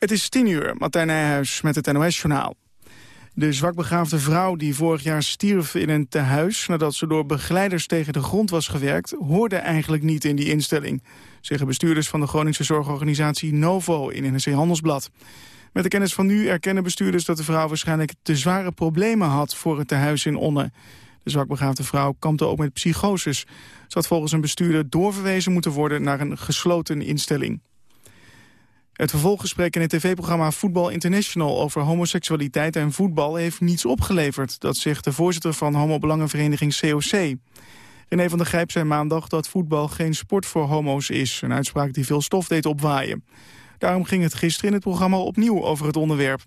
Het is tien uur, Martijn Nijhuis met het NOS-journaal. De zwakbegaafde vrouw die vorig jaar stierf in een tehuis... nadat ze door begeleiders tegen de grond was gewerkt... hoorde eigenlijk niet in die instelling... zeggen bestuurders van de Groningse zorgorganisatie Novo in NRC Handelsblad. Met de kennis van nu erkennen bestuurders dat de vrouw waarschijnlijk te zware problemen had voor het tehuis in Onne. De zwakbegaafde vrouw kampte ook met psychoses. Ze had volgens een bestuurder doorverwezen moeten worden naar een gesloten instelling. Het vervolggesprek in het tv-programma Voetbal International over homoseksualiteit en voetbal heeft niets opgeleverd. Dat zegt de voorzitter van homobelangenvereniging COC. René van der Grijp zei maandag dat voetbal geen sport voor homo's is. Een uitspraak die veel stof deed opwaaien. Daarom ging het gisteren in het programma opnieuw over het onderwerp.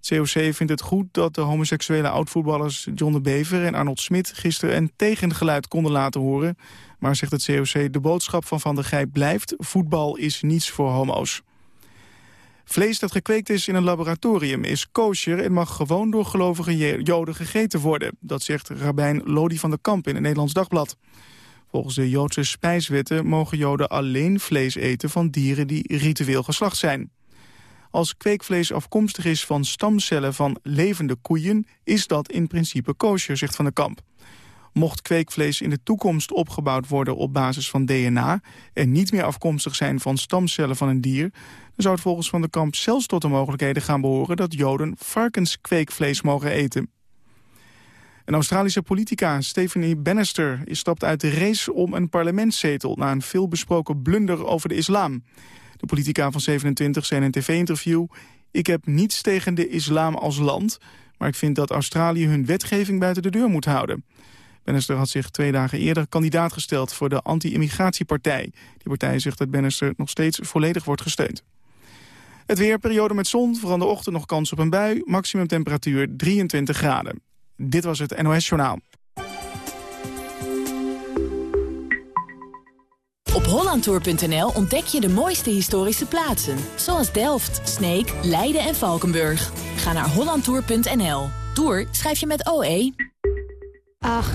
Het COC vindt het goed dat de homoseksuele oudvoetballers John de Bever en Arnold Smit gisteren een tegengeluid konden laten horen. Maar zegt het COC, de boodschap van Van der Grijp blijft, voetbal is niets voor homo's. Vlees dat gekweekt is in een laboratorium is kosher... en mag gewoon door gelovige joden gegeten worden. Dat zegt rabbijn Lodi van der Kamp in het Nederlands Dagblad. Volgens de Joodse spijswetten mogen joden alleen vlees eten... van dieren die ritueel geslacht zijn. Als kweekvlees afkomstig is van stamcellen van levende koeien... is dat in principe kosher, zegt Van der Kamp. Mocht kweekvlees in de toekomst opgebouwd worden op basis van DNA... en niet meer afkomstig zijn van stamcellen van een dier... dan zou het volgens Van der Kamp zelfs tot de mogelijkheden gaan behoren... dat Joden varkenskweekvlees mogen eten. Een Australische politica, Stephanie Bannister, is stapt uit de race om een parlementszetel... na een veelbesproken blunder over de islam. De politica van 27 zei in een tv-interview... ik heb niets tegen de islam als land... maar ik vind dat Australië hun wetgeving buiten de deur moet houden. Bannister had zich twee dagen eerder kandidaat gesteld voor de anti-immigratiepartij. Die partij zegt dat Bannister nog steeds volledig wordt gesteund. Het weer, periode met zon, vooral de ochtend nog kans op een bui. Maximum temperatuur 23 graden. Dit was het NOS Journaal. Op hollandtour.nl ontdek je de mooiste historische plaatsen. Zoals Delft, Sneek, Leiden en Valkenburg. Ga naar hollandtour.nl. Tour schrijf je met OE. 8,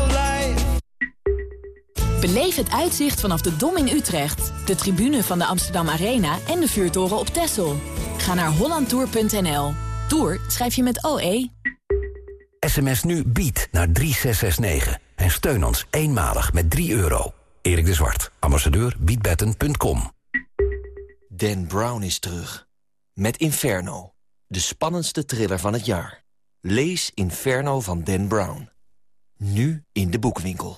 Beleef het uitzicht vanaf de Dom in Utrecht, de tribune van de Amsterdam Arena en de vuurtoren op Texel. Ga naar hollandtour.nl. Tour schrijf je met OE. SMS nu bied naar 3669 en steun ons eenmalig met 3 euro. Erik de Zwart, ambassadeur biedbetten.com. Dan Brown is terug. Met Inferno, de spannendste thriller van het jaar. Lees Inferno van Dan Brown. Nu in de boekwinkel.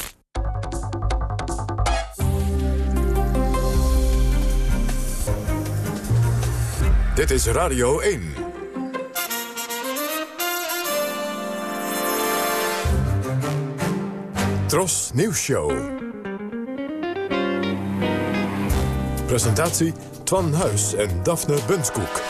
Dit is Radio 1. Tros Nieuws Show. Presentatie Twan Huis en Daphne Bunskoek.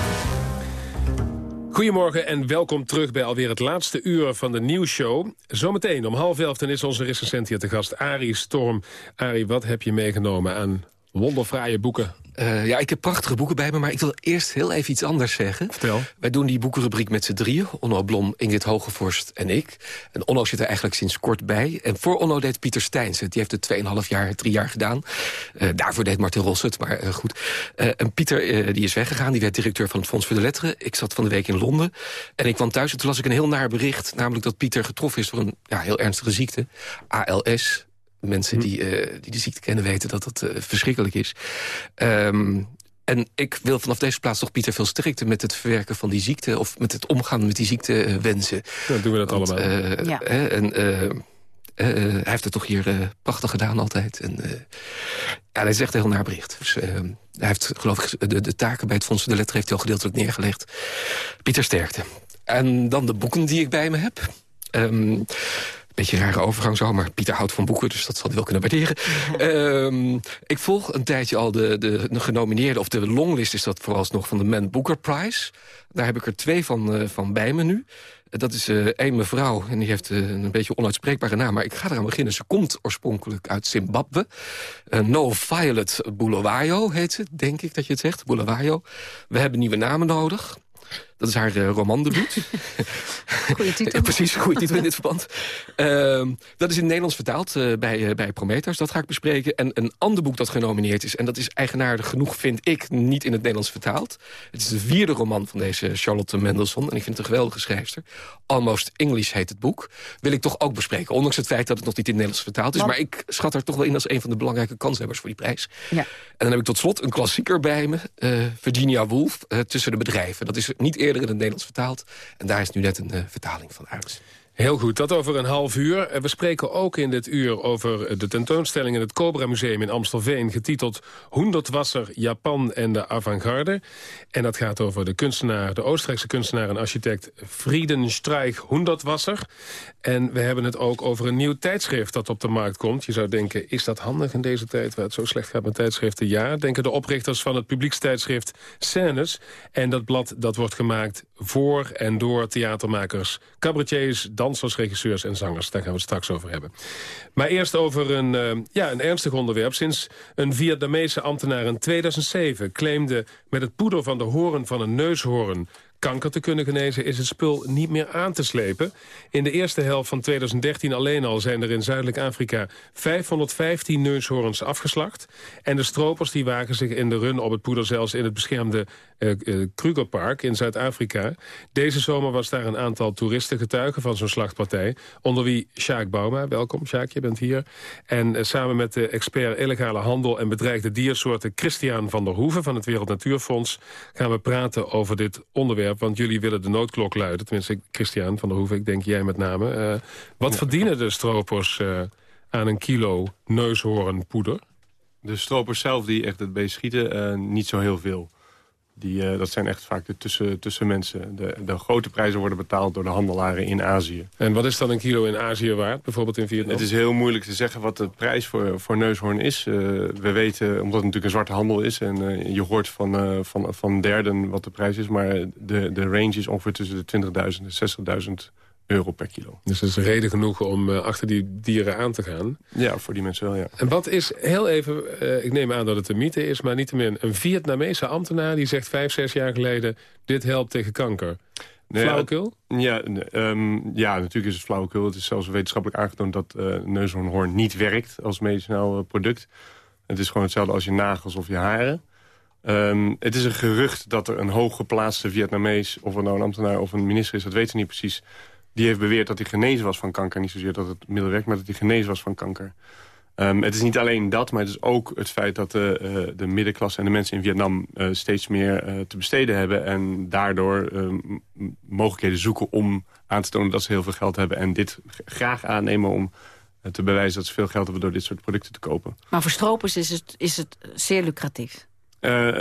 Goedemorgen en welkom terug bij alweer het laatste uur van de nieuwsshow. Zometeen om half elf dan is onze recensent hier te gast, Arie Storm. Arie, wat heb je meegenomen aan wonderfraaie boeken uh, ja, ik heb prachtige boeken bij me, maar ik wil eerst heel even iets anders zeggen. Vertel. Wij doen die boekenrubriek met z'n drieën. Onno Blom, Ingrid Hogevorst en ik. En Onno zit er eigenlijk sinds kort bij. En voor Onno deed Pieter Steins Die heeft het 2,5 jaar, 3 jaar gedaan. Uh, daarvoor deed Martin Ross het, maar uh, goed. en Pieter die is weggegaan, die werd directeur van het Fonds voor de Letteren. Ik zat van de week in Londen. En ik kwam thuis en toen las ik een heel naar bericht. Namelijk dat Pieter getroffen is door een ja, heel ernstige ziekte. ALS, Mensen hm. die, uh, die de ziekte kennen weten dat dat uh, verschrikkelijk is. Um, En ik wil vanaf deze plaats toch Pieter veel strikter... met het verwerken van die ziekte... of met het omgaan met die ziektewensen. Dan doen we dat allemaal. Uh, Ja. en, eh, eh, hij heeft het toch hier eh, prachtig gedaan altijd. En, eh, ja, dat is echt een heel naar bericht. Dus, eh, hij heeft geloof ik de, de taken bij het Fonds de Letter heeft hij al gedeeltelijk neergelegd. Pieter Sterkte. En dan de boeken die ik bij me heb. Ehm, Beetje een rare overgang zo, maar Pieter houdt van boeken... dus dat zal hij wel kunnen waarderen. Ehm, ik volg een tijdje al de, de, de genomineerde... of de longlist is dat vooralsnog van de Man Booker Prize. Daar heb ik er twee van, eh, van bij me nu. Dat is eh één mevrouw, en die heeft eh, een beetje onuitspreekbare naam... maar ik ga eraan beginnen. Ze komt oorspronkelijk uit Zimbabwe. No Violet Bulawayo heet ze, denk ik dat je het zegt. Bulawayo. We hebben nieuwe namen nodig. Dat is haar uh, romandebuut. Goeie titel. Precies, goede titel in dit verband. Ehm, dat is in het Nederlands vertaald uh, bij, uh, bij Prometheus. Dat ga ik bespreken. En een ander boek dat genomineerd is... en dat is eigenaardig genoeg, vind ik, niet in het Nederlands vertaald. Het is de vierde roman van deze Charlotte Mendelssohn. En ik vind het een geweldige schrijfster. Almost English heet het boek. Wil ik toch ook bespreken. Ondanks het feit dat het nog niet in het Nederlands vertaald is. Want... Maar ik schat haar toch wel in als een van de belangrijke kanshebbers voor die prijs. Ja. En dan heb ik tot slot een klassieker bij me. Uh, Virginia Woolf, Tussen de bedrijven. Dat is niet eerder in het Nederlands vertaald. En daar is nu net een uh, vertaling van uit. Heel goed, dat over een half uur. We spreken ook in dit uur over de tentoonstelling in het Cobra Museum in Amstelveen... getiteld Hoendertwasser, Japan en de avant-garde. En dat gaat over de kunstenaar, de Oostenrijkse kunstenaar en architect... Friedenstreich Hoendertwasser. En we hebben het ook over een nieuw tijdschrift dat op de markt komt. Je zou denken, is dat handig in deze tijd waar het zo slecht gaat met tijdschriften? Ja, denken de oprichters van het publiekstijdschrift Scènes. En dat blad dat wordt gemaakt voor en door theatermakers, cabaretiers, dansers, regisseurs en zangers. Daar gaan we het straks over hebben. Maar eerst over een, uh, ja, een ernstig onderwerp. Sinds een Vietnamese ambtenaar in 2007 claimde met het poeder van de horen van een neushoorn kanker te kunnen genezen... is het spul niet meer aan te slepen. In de eerste helft van 2013 alleen al zijn er in Zuidelijk Afrika... 515 neushoorns afgeslacht. En de stropers die wagen zich in de run op het poeder... zelfs in het beschermde uh, uh, Krugerpark in Zuid-Afrika. Deze zomer was daar een aantal toeristen getuigen van zo'n slachtpartij. Onder wie Sjaak Bauma. Welkom, Sjaak, je bent hier. En uh, samen met de expert illegale handel en bedreigde diersoorten... Christian van der Hoeven van het Wereld Natuurfonds... gaan we praten over dit onderwerp. Want jullie willen de noodklok luiden. Tenminste, Christian van der Hoeven, ik denk jij met name. Uh, wat ja. verdienen de stropers uh, aan een kilo neushoornpoeder? De stropers zelf die echt het beest schieten, uh, niet zo heel veel. Die, uh, dat zijn echt vaak de tussen, tussenmensen. De, de grote prijzen worden betaald door de handelaren in Azië. En wat is dan een kilo in Azië waard, bijvoorbeeld in Vietnam? Het is heel moeilijk te zeggen wat de prijs voor, voor neushoorn is. Uh, we weten, omdat het natuurlijk een zwarte handel is... en uh, je hoort van, van, van derden wat de prijs is... maar de, de range is ongeveer tussen de 20.000 en 60.000 euro per kilo. Dus dat is reden genoeg om uh, achter die dieren aan te gaan. Ja, voor die mensen wel, ja. En wat is heel even, uh, ik neem aan dat het een mythe is... maar niettemin een Vietnamese ambtenaar die zegt vijf, zes jaar geleden... dit helpt tegen kanker. Nee, flauwekul? Ja, um, ja, natuurlijk is het flauwekul. Het is zelfs wetenschappelijk aangetoond dat uh, neushoornhoorn niet werkt als medicinaal product. Het is gewoon hetzelfde als je nagels of je haren. Um, het is een gerucht dat er een hooggeplaatste Vietnamees... of het nou een ambtenaar of een minister is, dat weten we niet precies die heeft beweerd dat hij genezen was van kanker. Niet zozeer dat het middel werkt, maar dat hij genezen was van kanker. Um, het is niet alleen dat, maar het is ook het feit dat de, uh, de middenklasse en de mensen in Vietnam uh, steeds meer uh, te besteden hebben. En daardoor mogelijkheden zoeken om aan te tonen dat ze heel veel geld hebben. En dit graag aannemen om te bewijzen dat ze veel geld hebben door dit soort producten te kopen. Maar voor stropers is het, is het zeer lucratief?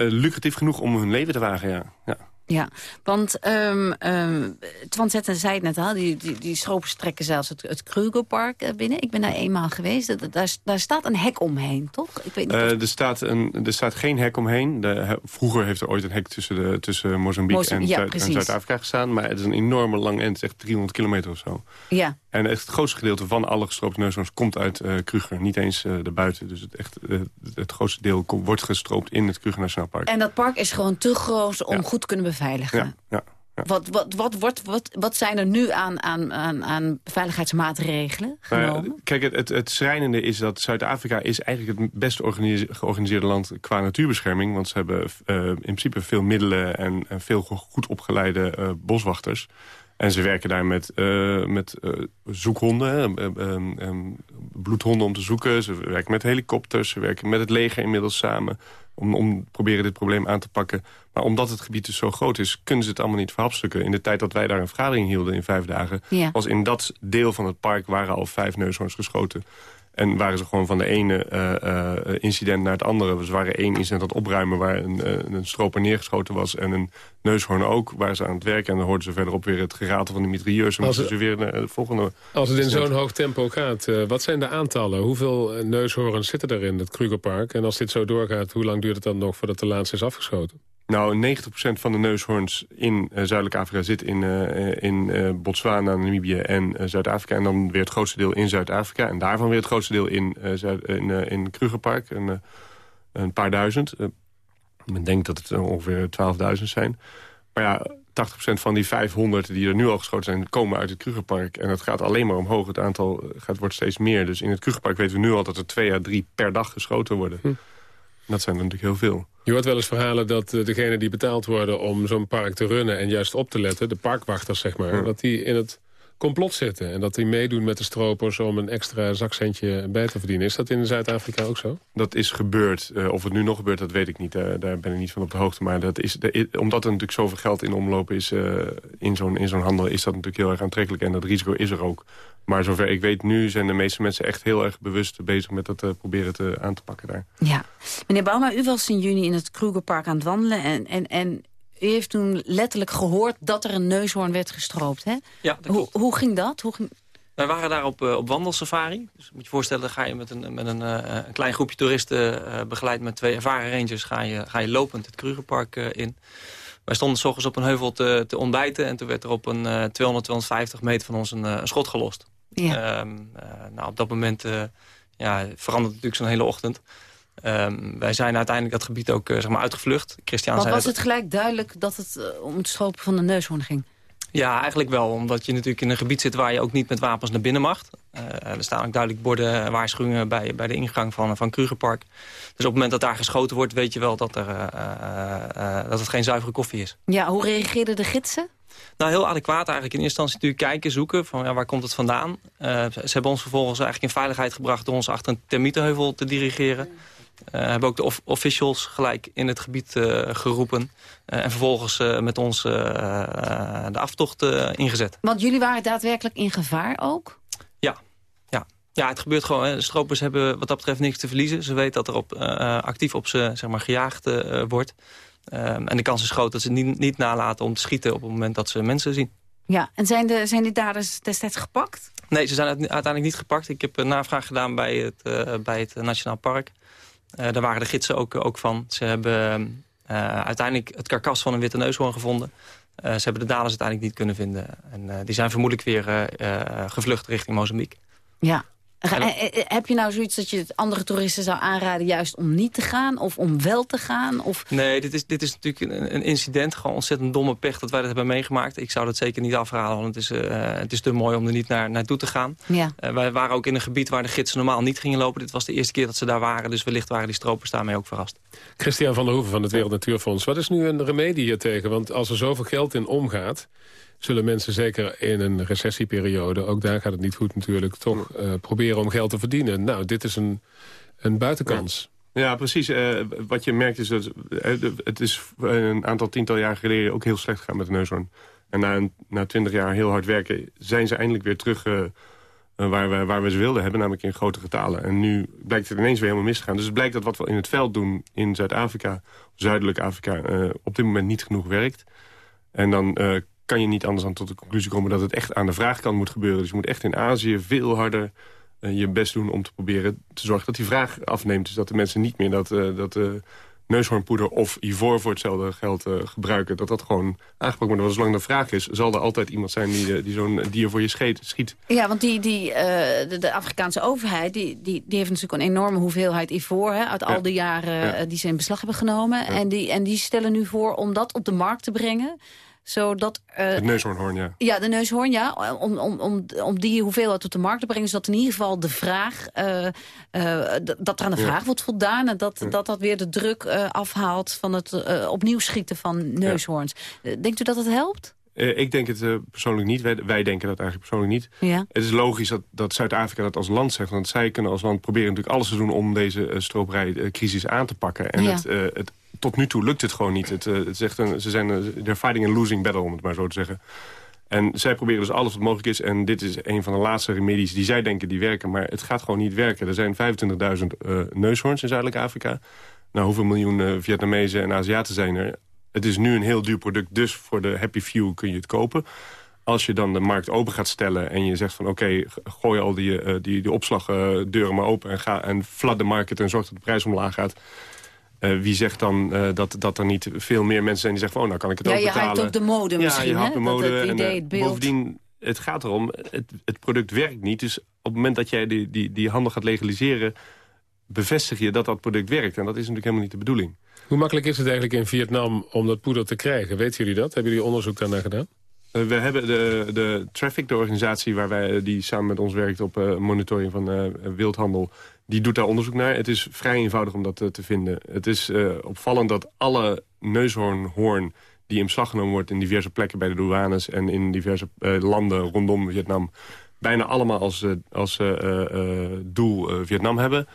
lucratief genoeg om hun leven te wagen, ja. ja. Ja, want um, um, Twan Zetten zei het net al, die, die, die trekken zelfs het, het Krugerpark binnen. Ik ben daar eenmaal geweest, daar, daar staat een hek omheen, toch? Ik weet niet uh, er, staat een, er staat geen hek omheen. De, vroeger heeft er ooit een hek tussen, de, tussen Mozambique en, ja, Zuid, en Zuid-Afrika gestaan. Maar het is een enorme lang end, echt 300 kilometer of zo. Ja. En het grootste gedeelte van alle gestroopte neushoorns komt uit uh, Kruger. Niet eens uh, erbuiten. Dus het, echt, uh, het grootste deel komt, wordt gestroopt in het Kruger Nationaal Park. En dat park is gewoon te groot om ja. goed te kunnen beveiligen. Ja, ja, ja. Wat, wat, wat, wat, wat, wat zijn er nu aan, aan, aan, aan beveiligheidsmaatregelen genomen? Nou kijk, het, het, het schrijnende is dat Zuid-Afrika is eigenlijk het best georganiseerde land qua natuurbescherming. Want ze hebben in principe veel middelen en, en veel goed opgeleide boswachters. En ze werken daar met, uh, met uh, zoekhonden, uh, bloedhonden om te zoeken. Ze werken met helikopters, ze werken met het leger inmiddels samen. Om, om proberen dit probleem aan te pakken. Maar omdat het gebied dus zo groot is, kunnen ze het allemaal niet verhapstukken. In de tijd dat wij daar een vergadering hielden in vijf dagen... was in dat deel van het park waren al vijf neushoorns geschoten. En waren ze gewoon van de ene uh, uh, incident naar het andere. Dus waren één incident aan het opruimen waar een, uh, een stroper neergeschoten was... en een neushoorn ook, waar ze aan het werken. En dan hoorden ze verderop weer het geratel van de mitrailleurs. En moesten ze weer naar de volgende... Als het in zo'n hoog tempo gaat, wat zijn de aantallen? Hoeveel neushoorns zitten er in het Krugerpark? En als dit zo doorgaat, hoe lang duurt het dan nog voordat de laatste is afgeschoten? Nou, 90% van de neushoorns in uh, Zuidelijk Afrika zit in, uh, in uh, Botswana, Namibië en Zuid-Afrika. En dan weer het grootste deel in Zuid-Afrika. En daarvan weer het grootste deel in, Zuid, in, in Krugerpark. Een, een paar duizend. men denkt dat het ongeveer 12.000 zijn. Maar ja, 80% van die 500 die er nu al geschoten zijn... komen uit het Krugerpark. En het gaat alleen maar omhoog. Het aantal gaat, wordt steeds meer. Dus in het Krugerpark weten we nu al dat er twee à drie per dag geschoten worden. Hm. Dat zijn er natuurlijk heel veel. Je hoort wel eens verhalen dat uh, degenen die betaald worden om zo'n park te runnen... en juist op te letten, de parkwachters zeg maar... dat die in het complot zitten. En dat die meedoen met de stropers om een extra zakcentje bij te verdienen. Is dat in Zuid-Afrika ook zo? Dat is gebeurd. Uh, of het nu nog gebeurt, dat weet ik niet. Uh, daar ben ik niet van op de hoogte. Maar dat is, de, omdat er natuurlijk zoveel geld in omloop is uh, in zo'n zo'n handel... is dat natuurlijk heel erg aantrekkelijk. En dat risico is er ook. Maar zover ik weet nu zijn de meeste mensen echt heel erg bewust bezig... met dat proberen te, aan te pakken daar. Ja. Meneer Bauma, u was in juni in het Krugerpark aan het wandelen... en, en, en u heeft toen letterlijk gehoord dat er een neushoorn werd gestroopt, hè? Ja, dat hoe, hoe, ging dat? Hoe ging... Wij waren daar op, uh, op wandelsafari. Dus moet je voorstellen, dan ga je met een, met een, uh, een klein groepje toeristen... Uh, begeleid met twee ervaren rangers, ga je, ga je lopend het Krugerpark in. Wij stonden s ochtends op een heuvel te, te ontbijten... en toen werd er op een 200, 250 meter van ons een, een schot gelost. Ja. Um, nou, op dat moment ja, verandert natuurlijk zo'n hele ochtend. Um, wij zijn uiteindelijk dat gebied ook uh, zeg maar uitgevlucht. Christian Want was het gelijk duidelijk dat het uh, om het stropen van de neushoorn ging? Ja, eigenlijk wel. Omdat je natuurlijk in een gebied zit waar je ook niet met wapens naar binnen mag. Uh, er staan ook duidelijk borden waarschuwingen bij, bij de ingang van, van Krugerpark. Dus op het moment dat daar geschoten wordt, weet je wel dat, er, dat het geen zuivere koffie is. Ja, hoe reageerden de gidsen? Nou, heel adequaat eigenlijk. In eerste instantie natuurlijk kijken, zoeken van ja, waar komt het vandaan. ze hebben ons vervolgens eigenlijk in veiligheid gebracht door ons achter een termietenheuvel te dirigeren. Uh, hebben ook de of officials gelijk in het gebied uh, geroepen. Uh, en vervolgens met ons de aftocht ingezet. Want jullie waren daadwerkelijk in gevaar ook? Ja, ja. ja het gebeurt gewoon. Hè. De stropers hebben wat dat betreft niks te verliezen. Ze weten dat er op, actief op ze zeg maar, gejaagd wordt. Ehm, en de kans is groot dat ze niet, niet nalaten om te schieten op het moment dat ze mensen zien. Ja, en zijn, de, zijn die daders destijds gepakt? Nee, ze zijn uiteindelijk niet gepakt. Ik heb een navraag gedaan bij het, bij het Nationaal Park. Uh, daar waren de gidsen ook, ook van. Ze hebben uh, uiteindelijk het karkas van een witte neushoorn gevonden. Uh, ze hebben de daders uiteindelijk niet kunnen vinden. En die zijn vermoedelijk weer gevlucht richting Mozambique. Ja, heb je nou zoiets dat je het andere toeristen zou aanraden... juist om niet te gaan of om wel te gaan? Of... Nee, dit is, dit is natuurlijk een, een incident. Gewoon ontzettend domme pech dat wij dat hebben meegemaakt. Ik zou dat zeker niet afraden, want het is, uh, het is te mooi om er niet naar, naartoe te gaan. Ja. Uh, wij waren ook in een gebied waar de gidsen normaal niet gingen lopen. Dit was de eerste keer dat ze daar waren. Dus wellicht waren die stropers daarmee ook verrast. Christian van der Hoeven van het Wereld Natuurfonds. Wat is nu een remedie hier tegen? Want als er zoveel geld in omgaat zullen mensen zeker in een recessieperiode... ook daar gaat het niet goed natuurlijk, toch uh, proberen om geld te verdienen. Nou, dit is een, een buitenkans. Ja. ja precies. Uh, wat je merkt is dat uh, het is een aantal tiental jaar geleden ook heel slecht gegaan met de neushoorn. En na, een, na twintig jaar heel hard werken zijn ze eindelijk weer terug waar, we, waar we ze wilden hebben, namelijk in grote getalen. En nu blijkt het ineens weer helemaal mis te gaan. Dus het blijkt dat wat we in het veld doen in Zuid-Afrika, Zuidelijk Afrika, op dit moment niet genoeg werkt. En dan kan je niet anders dan tot de conclusie komen... dat het echt aan de vraagkant moet gebeuren. Dus je moet echt in Azië veel harder uh, je best doen om te proberen te zorgen dat die vraag afneemt. Dus dat de mensen niet meer dat, uh, dat uh, neushoornpoeder of ivoor voor hetzelfde geld gebruiken. Dat dat gewoon aangepakt wordt. Want zolang de vraag is, zal er altijd iemand zijn die, die zo'n dier voor je scheet, schiet. Ja, want die, die, de, de, Afrikaanse overheid die, die, die heeft natuurlijk een enorme hoeveelheid ivoor... Hè, uit al die jaren ja. die ze in beslag hebben genomen. Ja. En, die, en die stellen nu voor om dat op de markt te brengen zodat... Uh, het neushoornhoorn, ja. Ja, de neushoorn, ja. Om, om, om, om die hoeveelheid op de markt te brengen... zodat in ieder geval de vraag... Uh, uh, dat er aan de vraag wordt voldaan... en dat, dat dat weer de druk afhaalt van het opnieuw schieten van neushoorns. Denkt u dat het helpt? Uh, ik denk het uh, persoonlijk niet. Wij, wij, denken dat eigenlijk persoonlijk niet. Ja. Het is logisch dat, dat Zuid-Afrika dat als land zegt. Want zij kunnen als land proberen natuurlijk alles te doen... om deze uh, stroperijcrisis aan te pakken. En Ja. het, het, tot nu toe lukt het gewoon niet. Het, het is echt een, ze zijn they're fighting a losing battle, om het maar zo te zeggen. En zij proberen dus alles wat mogelijk is. En dit is een van de laatste remedies die zij denken die werken. Maar het gaat gewoon niet werken. Er zijn 25.000 uh, neushoorns in Zuidelijk Afrika. Nou, hoeveel miljoen uh, Vietnamezen en Aziaten zijn er? Het is nu een heel duur product, dus voor de happy few kun je het kopen. Als je dan de markt open gaat stellen en je zegt van... oké, gooi al die, uh, die, die opslagdeuren maar open en, ga, en flood de market... en zorg dat de prijs omlaag gaat... Uh, wie zegt dan uh, dat, dat er niet veel meer mensen zijn die zeggen... van, oh, nou kan ik het Ja, ook je betalen. hypt ook de mode ja, misschien, je hè? hypt de mode. het idee, eh, het beeld. Bovendien, het gaat erom, het, het product werkt niet. Dus op het moment dat jij die, die, die handel gaat legaliseren... bevestig je dat dat product werkt. En dat is natuurlijk helemaal niet de bedoeling. Hoe makkelijk is het eigenlijk in Vietnam om dat poeder te krijgen? Weten jullie dat? Hebben jullie onderzoek daarnaar gedaan? Uh, we hebben de, de Traffic, de organisatie waar wij, die samen met ons werkt op uh, monitoring van wildhandel, die doet daar onderzoek naar. Het is vrij eenvoudig om dat te vinden. Het is opvallend dat alle neushoornhoorn die in beslag genomen wordt in diverse plekken bij de douanes en in diverse landen rondom Vietnam, bijna allemaal als, als doel Vietnam hebben.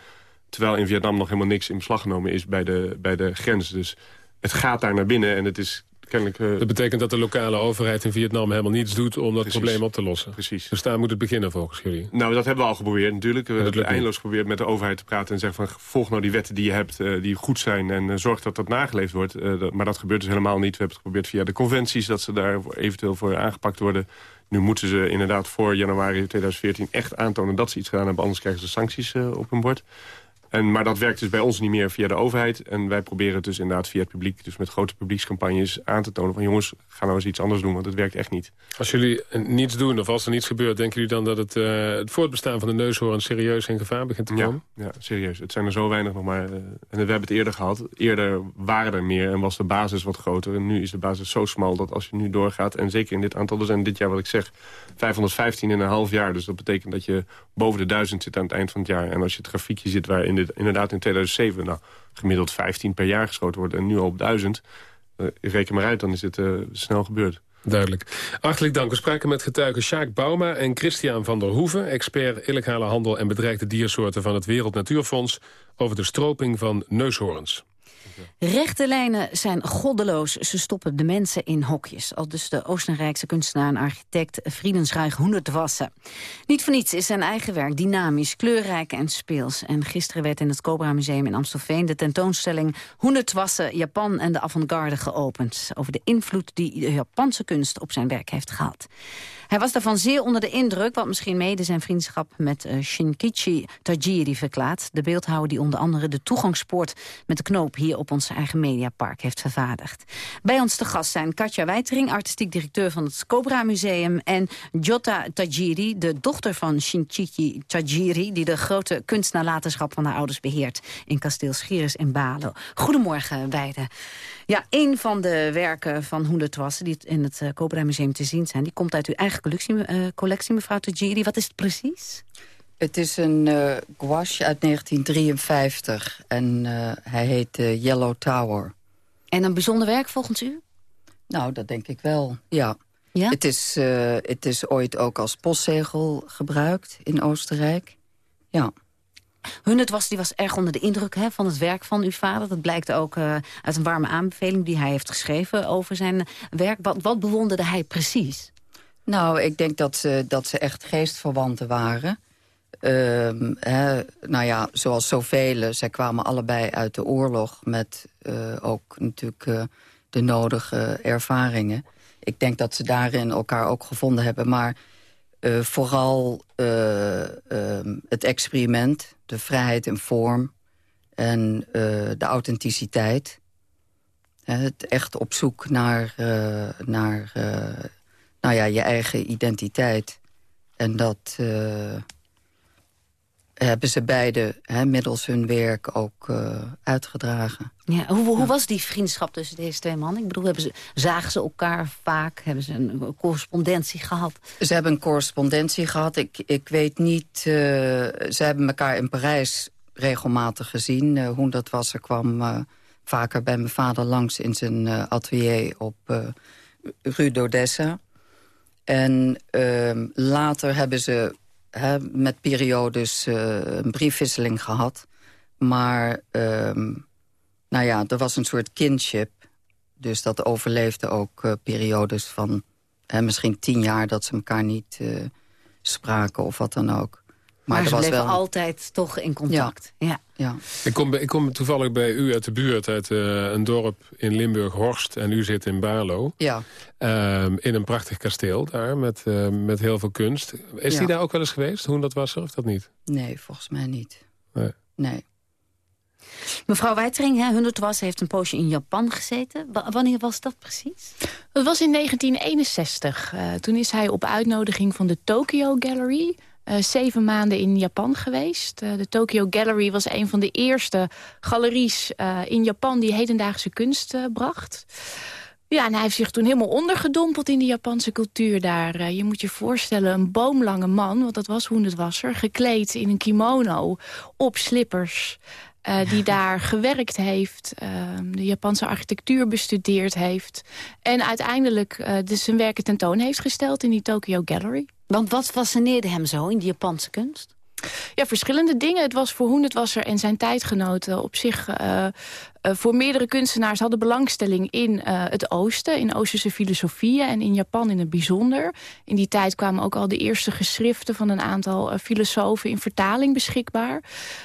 Terwijl in Vietnam nog helemaal niks in beslag genomen is bij de, bij de grens. Dus het gaat daar naar binnen en het is kennelijk... Uh... Dat betekent dat de lokale overheid in Vietnam helemaal niets doet om dat Precies. probleem op te lossen. Precies. Dus daar moet het beginnen volgens jullie. Nou, dat hebben we al geprobeerd natuurlijk. We hebben eindeloos geprobeerd met de overheid te praten en zeggen van... volg nou die wetten die je hebt, uh, die goed zijn en uh, zorg dat dat nageleefd wordt. Dat, maar dat gebeurt dus helemaal niet. We hebben het geprobeerd via de conventies, dat ze daar eventueel voor aangepakt worden. Nu moeten ze inderdaad voor januari 2014 echt aantonen dat ze iets gedaan hebben. Anders krijgen ze sancties op hun bord. En, maar dat werkt dus bij ons niet meer via de overheid. En wij proberen het dus inderdaad via het publiek... dus met grote publiekscampagnes aan te tonen van... jongens, ga nou eens iets anders doen, want het werkt echt niet. Als jullie niets doen of als er niets gebeurt... denken jullie dan dat het, uh, het voortbestaan van de neushoorn... serieus in gevaar begint te komen? Ja, ja, serieus. Het zijn er zo weinig nog maar. Uh, en we hebben het eerder gehad. Eerder waren er meer en was de basis wat groter. En nu is de basis zo smal dat als je nu doorgaat... en zeker in dit aantal, er zijn dit jaar wat ik zeg... 515 in een half jaar. Dus dat betekent dat je boven de duizend zit aan het eind van het jaar. En als je het grafiekje zit waar in inderdaad in 2007... Nou, gemiddeld 15 per jaar geschoten wordt en nu al op duizend... Uh, reken maar uit, dan is het uh, snel gebeurd. Duidelijk. Hartelijk dank. We spraken met getuigen Sjaak Bauma en Christian van der Hoeven... expert illegale handel en bedreigde diersoorten van het Wereld Natuurfonds... over de stroping van neushoorns. Rechte lijnen zijn goddeloos. Ze stoppen de mensen in hokjes. Al dus de Oostenrijkse kunstenaar en architect Friedensreich Hoendertwassen. Niet voor niets is zijn eigen werk dynamisch, kleurrijk en speels. En gisteren werd in het Cobra Museum in Amstelveen... de tentoonstelling Hoendertwassen, Japan en de avant-garde geopend. Over de invloed die de Japanse kunst op zijn werk heeft gehad. Hij was daarvan zeer onder de indruk... wat misschien mede zijn vriendschap met uh, Shinkichi Tajiri verklaart. De beeldhouwer die onder andere de toegangspoort met de knoop... hier op ons eigen mediapark heeft vervaardigd. Bij ons te gast zijn Katja Wijtering, artistiek directeur van het Cobra Museum... en Jota Tajiri, de dochter van Shinkichi Tajiri... die de grote kunstnalatenschap van haar ouders beheert... in kasteel Schieris in Balo. Goedemorgen, beiden. Ja, een van de werken van Hoendertwassen... die in het uh, Cobra Museum te zien zijn... die komt uit uw eigen collectie, uh, collectie mevrouw Tajiri. Wat is het precies? Het is een uh, gouache uit 1953 en hij heet Yellow Tower. En een bijzonder werk volgens u? Nou, dat denk ik wel, ja. ja? Het, is, het is ooit ook als postzegel gebruikt in Oostenrijk. Ja. Hunnet was, die was erg onder de indruk hè, van het werk van uw vader. Dat blijkt ook uh, uit een warme aanbeveling die hij heeft geschreven over zijn werk. Wat, bewonderde hij precies? Nou, ik denk dat ze, dat ze echt geestverwanten waren. Hè, nou ja, zoals zoveel. Zij kwamen allebei uit de oorlog met uh, ook natuurlijk de nodige ervaringen. Ik denk dat ze daarin elkaar ook gevonden hebben. Maar vooral het experiment, de vrijheid in vorm en de authenticiteit. Het echt op zoek naar, naar nou ja, je eigen identiteit. En dat hebben ze beide hè, middels hun werk ook uh, uitgedragen. Ja, hoe, hoe was die vriendschap tussen deze twee mannen? Ik bedoel, hebben ze, zagen ze elkaar vaak? Hebben ze een correspondentie gehad? Ze hebben een correspondentie gehad. Ik, ik weet niet... Uh, ze hebben elkaar in Parijs regelmatig gezien. Uh, hoe dat was, er kwam vaker bij mijn vader langs in zijn atelier op Rue d'Odessa. En ehm, later hebben ze hè, met periodes uh, een briefwisseling gehad. Maar ehm, nou ja, er was een soort kinship. Dus dat overleefde ook uh, periodes van hè, misschien tien jaar... dat ze elkaar niet uh, spraken of wat dan ook. Maar, maar ze was bleven wel... altijd toch in contact. Ja. ja. Ik, kom, ik kom toevallig bij u uit de buurt, uit uh, een dorp in Limburg-Horst. En u zit in Barlo. Ja. Uh, in een prachtig kasteel daar, met, uh, met heel veel kunst. Is ja. die daar ook wel eens geweest? Hoe dat was er, of dat niet? Nee, volgens mij niet. Nee. nee. Mevrouw Wijtering, Hundert was, heeft een poosje in Japan gezeten. W wanneer was dat precies? Dat was in 1961. Uh, toen is hij op uitnodiging van de Tokyo Gallery... Uh, zeven maanden in Japan geweest. Uh, de Tokyo Gallery was een van de eerste galeries uh, in Japan... die hedendaagse kunst bracht. Ja, en hij heeft zich toen helemaal ondergedompeld in de Japanse cultuur daar. je moet je voorstellen, een boomlange man, want dat was hoe het was er... gekleed in een kimono, op slippers... Uh, die daar gewerkt heeft, uh, de Japanse architectuur bestudeerd heeft... en uiteindelijk uh, dus zijn werken tentoon heeft gesteld in die Tokyo Gallery. Want wat fascineerde hem zo in die Japanse kunst? Ja, verschillende dingen. Het was voor Hoen, het was er en zijn tijdgenoten op zich... Uh, uh, voor meerdere kunstenaars hadden belangstelling in uh, het oosten... in Oosterse filosofieën en in Japan in het bijzonder. In die tijd kwamen ook al de eerste geschriften... van een aantal filosofen in vertaling beschikbaar.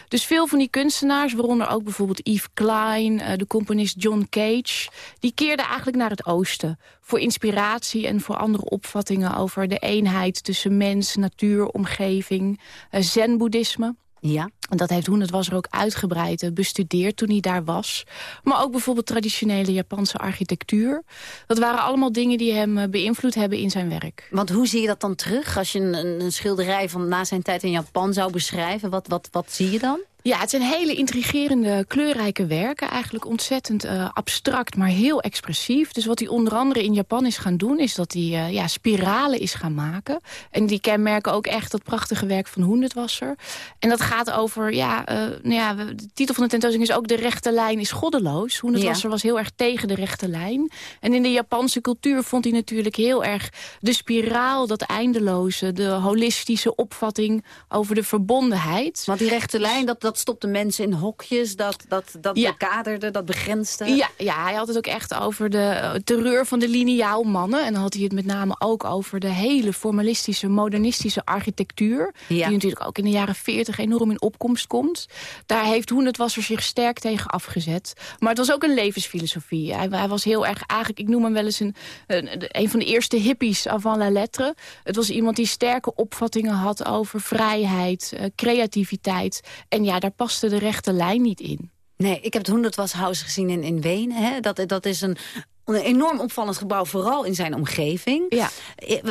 Dus veel van die kunstenaars, waaronder ook bijvoorbeeld Yves Klein... de componist John Cage, die keerden eigenlijk naar het oosten... voor inspiratie en voor andere opvattingen over de eenheid... tussen mens, natuur, omgeving, zen-boeddhisme. Ja. En dat heeft Hoen het was er ook uitgebreid bestudeerd toen hij daar was. Maar ook bijvoorbeeld traditionele Japanse architectuur. Dat waren allemaal dingen die hem beïnvloed hebben in zijn werk. Want hoe zie je dat dan terug? Als je een, een schilderij van na zijn tijd in Japan zou beschrijven, wat, wat, wat zie je dan? Ja, het zijn hele intrigerende, kleurrijke werken. Eigenlijk ontzettend uh, abstract, maar heel expressief. Dus wat hij onder andere in Japan is gaan doen... is dat hij uh, ja, spiralen is gaan maken. En die kenmerken ook echt dat prachtige werk van Hoendetwasser. En dat gaat over... Ja, uh, nou ja, de titel van de tentoonstelling is ook... De rechte lijn is goddeloos. Hoendetwasser ja. was heel erg tegen de rechte lijn. En in de Japanse cultuur vond hij natuurlijk heel erg... de spiraal, dat eindeloze, de holistische opvatting... over de verbondenheid. Want die rechte lijn... dat dat stopte mensen in hokjes, dat, dat, dat ja. bekaderde, dat begrensde. Ja, ja, hij had het ook echt over de terreur van de lineaalmannen. En dan had hij het met name ook over de hele formalistische, modernistische architectuur. Ja. Die natuurlijk ook in de jaren 40 enorm in opkomst komt. Daar heeft Hoen het was er zich sterk tegen afgezet. Maar het was ook een levensfilosofie. Hij, hij was heel erg, eigenlijk, ik noem hem wel eens een, een, een van de eerste hippies avant la lettre. Het was iemand die sterke opvattingen had over vrijheid, uh, creativiteit. En ja, daar paste de rechte lijn niet in. Nee, ik heb het Honderdwashuis gezien in, in Wenen. Hè? Dat, dat is een, een enorm opvallend gebouw, vooral in zijn omgeving. Ja.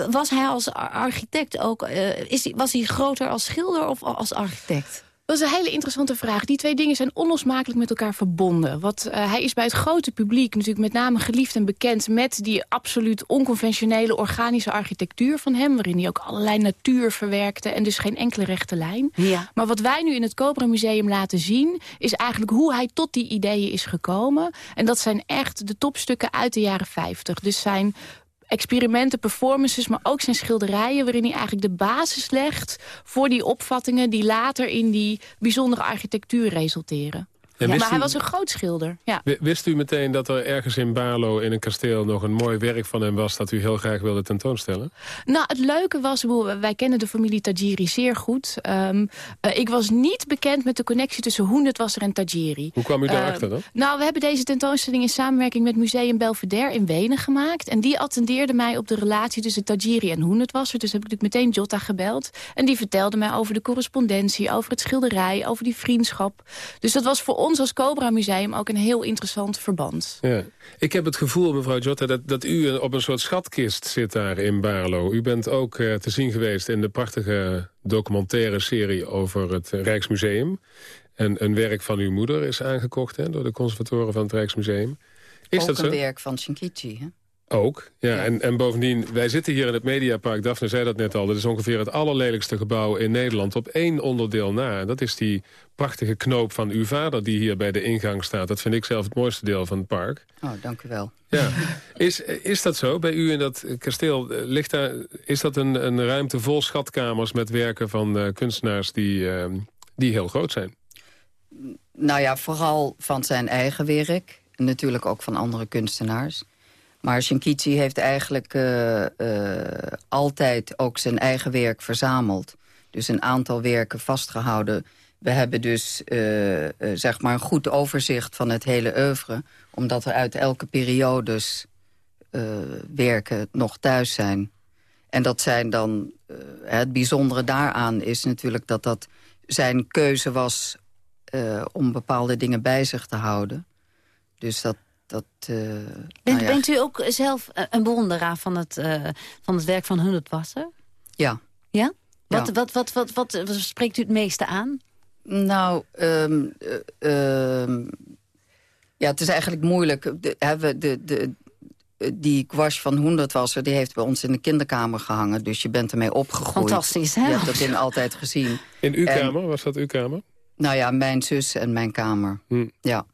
Was hij als architect ook... Uh, is hij, was hij groter als schilder of als architect? Dat is een hele interessante vraag. Die twee dingen zijn onlosmakelijk met elkaar verbonden. Wat, uh, hij is bij het grote publiek natuurlijk met name geliefd en bekend... met die absoluut onconventionele organische architectuur van hem... waarin hij ook allerlei natuur verwerkte en dus geen enkele rechte lijn. Ja. Maar wat wij nu in het Cobra Museum laten zien... is eigenlijk hoe hij tot die ideeën is gekomen. En dat zijn echt de topstukken uit de jaren 50. Dus zijn experimenten, performances, maar ook zijn schilderijen... waarin hij eigenlijk de basis legt voor die opvattingen... die later in die bijzondere architectuur resulteren. Ja, maar u, hij was een groot schilder. Ja. Wist u meteen dat er ergens in Barlo in een kasteel nog een mooi werk van hem was... dat u heel graag wilde tentoonstellen? Nou, het leuke was, wij kennen de familie Tajiri zeer goed. Um, uh, ik was niet bekend met de connectie tussen Hoendetwasser en Tajiri. Hoe kwam u daarachter uh, dan? Nou, we hebben deze tentoonstelling in samenwerking met Museum Belvedere in Wenen gemaakt. En die attendeerde mij op de relatie tussen Tajiri en Hoendetwasser. Dus heb ik natuurlijk meteen Jotta gebeld. En die vertelde mij over de correspondentie, over het schilderij, over die vriendschap. Dus dat was voor ons ons als Cobra Museum ook een heel interessant verband. Ja. Ik heb het gevoel, mevrouw Jotta, dat, dat u op een soort schatkist zit daar in Barlo. U bent ook uh, te zien geweest in de prachtige documentaire serie over het Rijksmuseum. En een werk van uw moeder is aangekocht hè, door de conservatoren van het Rijksmuseum. Is ook dat een zo? werk van Shinkichi, hè? Ook, ja. En, en bovendien, wij zitten hier in het Mediapark. Daphne zei dat net al. Dat is ongeveer het allerlelijkste gebouw in Nederland. Op één onderdeel na. Dat is die prachtige knoop van uw vader die hier bij de ingang staat. Dat vind ik zelf het mooiste deel van het park. Oh, dank u wel. Ja. Is, is dat zo? Bij u in dat kasteel, eh, ligt daar, is dat een, een ruimte vol schatkamers... met werken van uh, kunstenaars die, uh, die heel groot zijn? Nou ja, vooral van zijn eigen werk. Natuurlijk ook van andere kunstenaars. Maar Shinkichi heeft eigenlijk uh, uh, altijd ook zijn eigen werk verzameld. Dus een aantal werken vastgehouden. We hebben dus uh, zeg maar een goed overzicht van het hele oeuvre. Omdat er uit elke periode werken nog thuis zijn. En dat zijn dan... het bijzondere daaraan is natuurlijk dat dat zijn keuze was... om bepaalde dingen bij zich te houden. Dus dat, dat, uh, bent, nou ja. bent, u ook zelf een bewonderaar van het, uh, van het werk van Hundertwasser? Ja. Ja? Wat, ja. Wat, wat, wat, wat, wat, spreekt u het meeste aan? Nou, um, uh, um, ja, het is eigenlijk moeilijk. De, de, de, de, die gouache van Hundertwasser, die heeft bij ons in de kinderkamer gehangen. Dus je bent ermee opgegroeid. Fantastisch, hè? Je hebt dat in altijd gezien. In uw en, kamer? Was dat uw kamer? Nou ja, mijn zus en mijn kamer. Hm. Ja.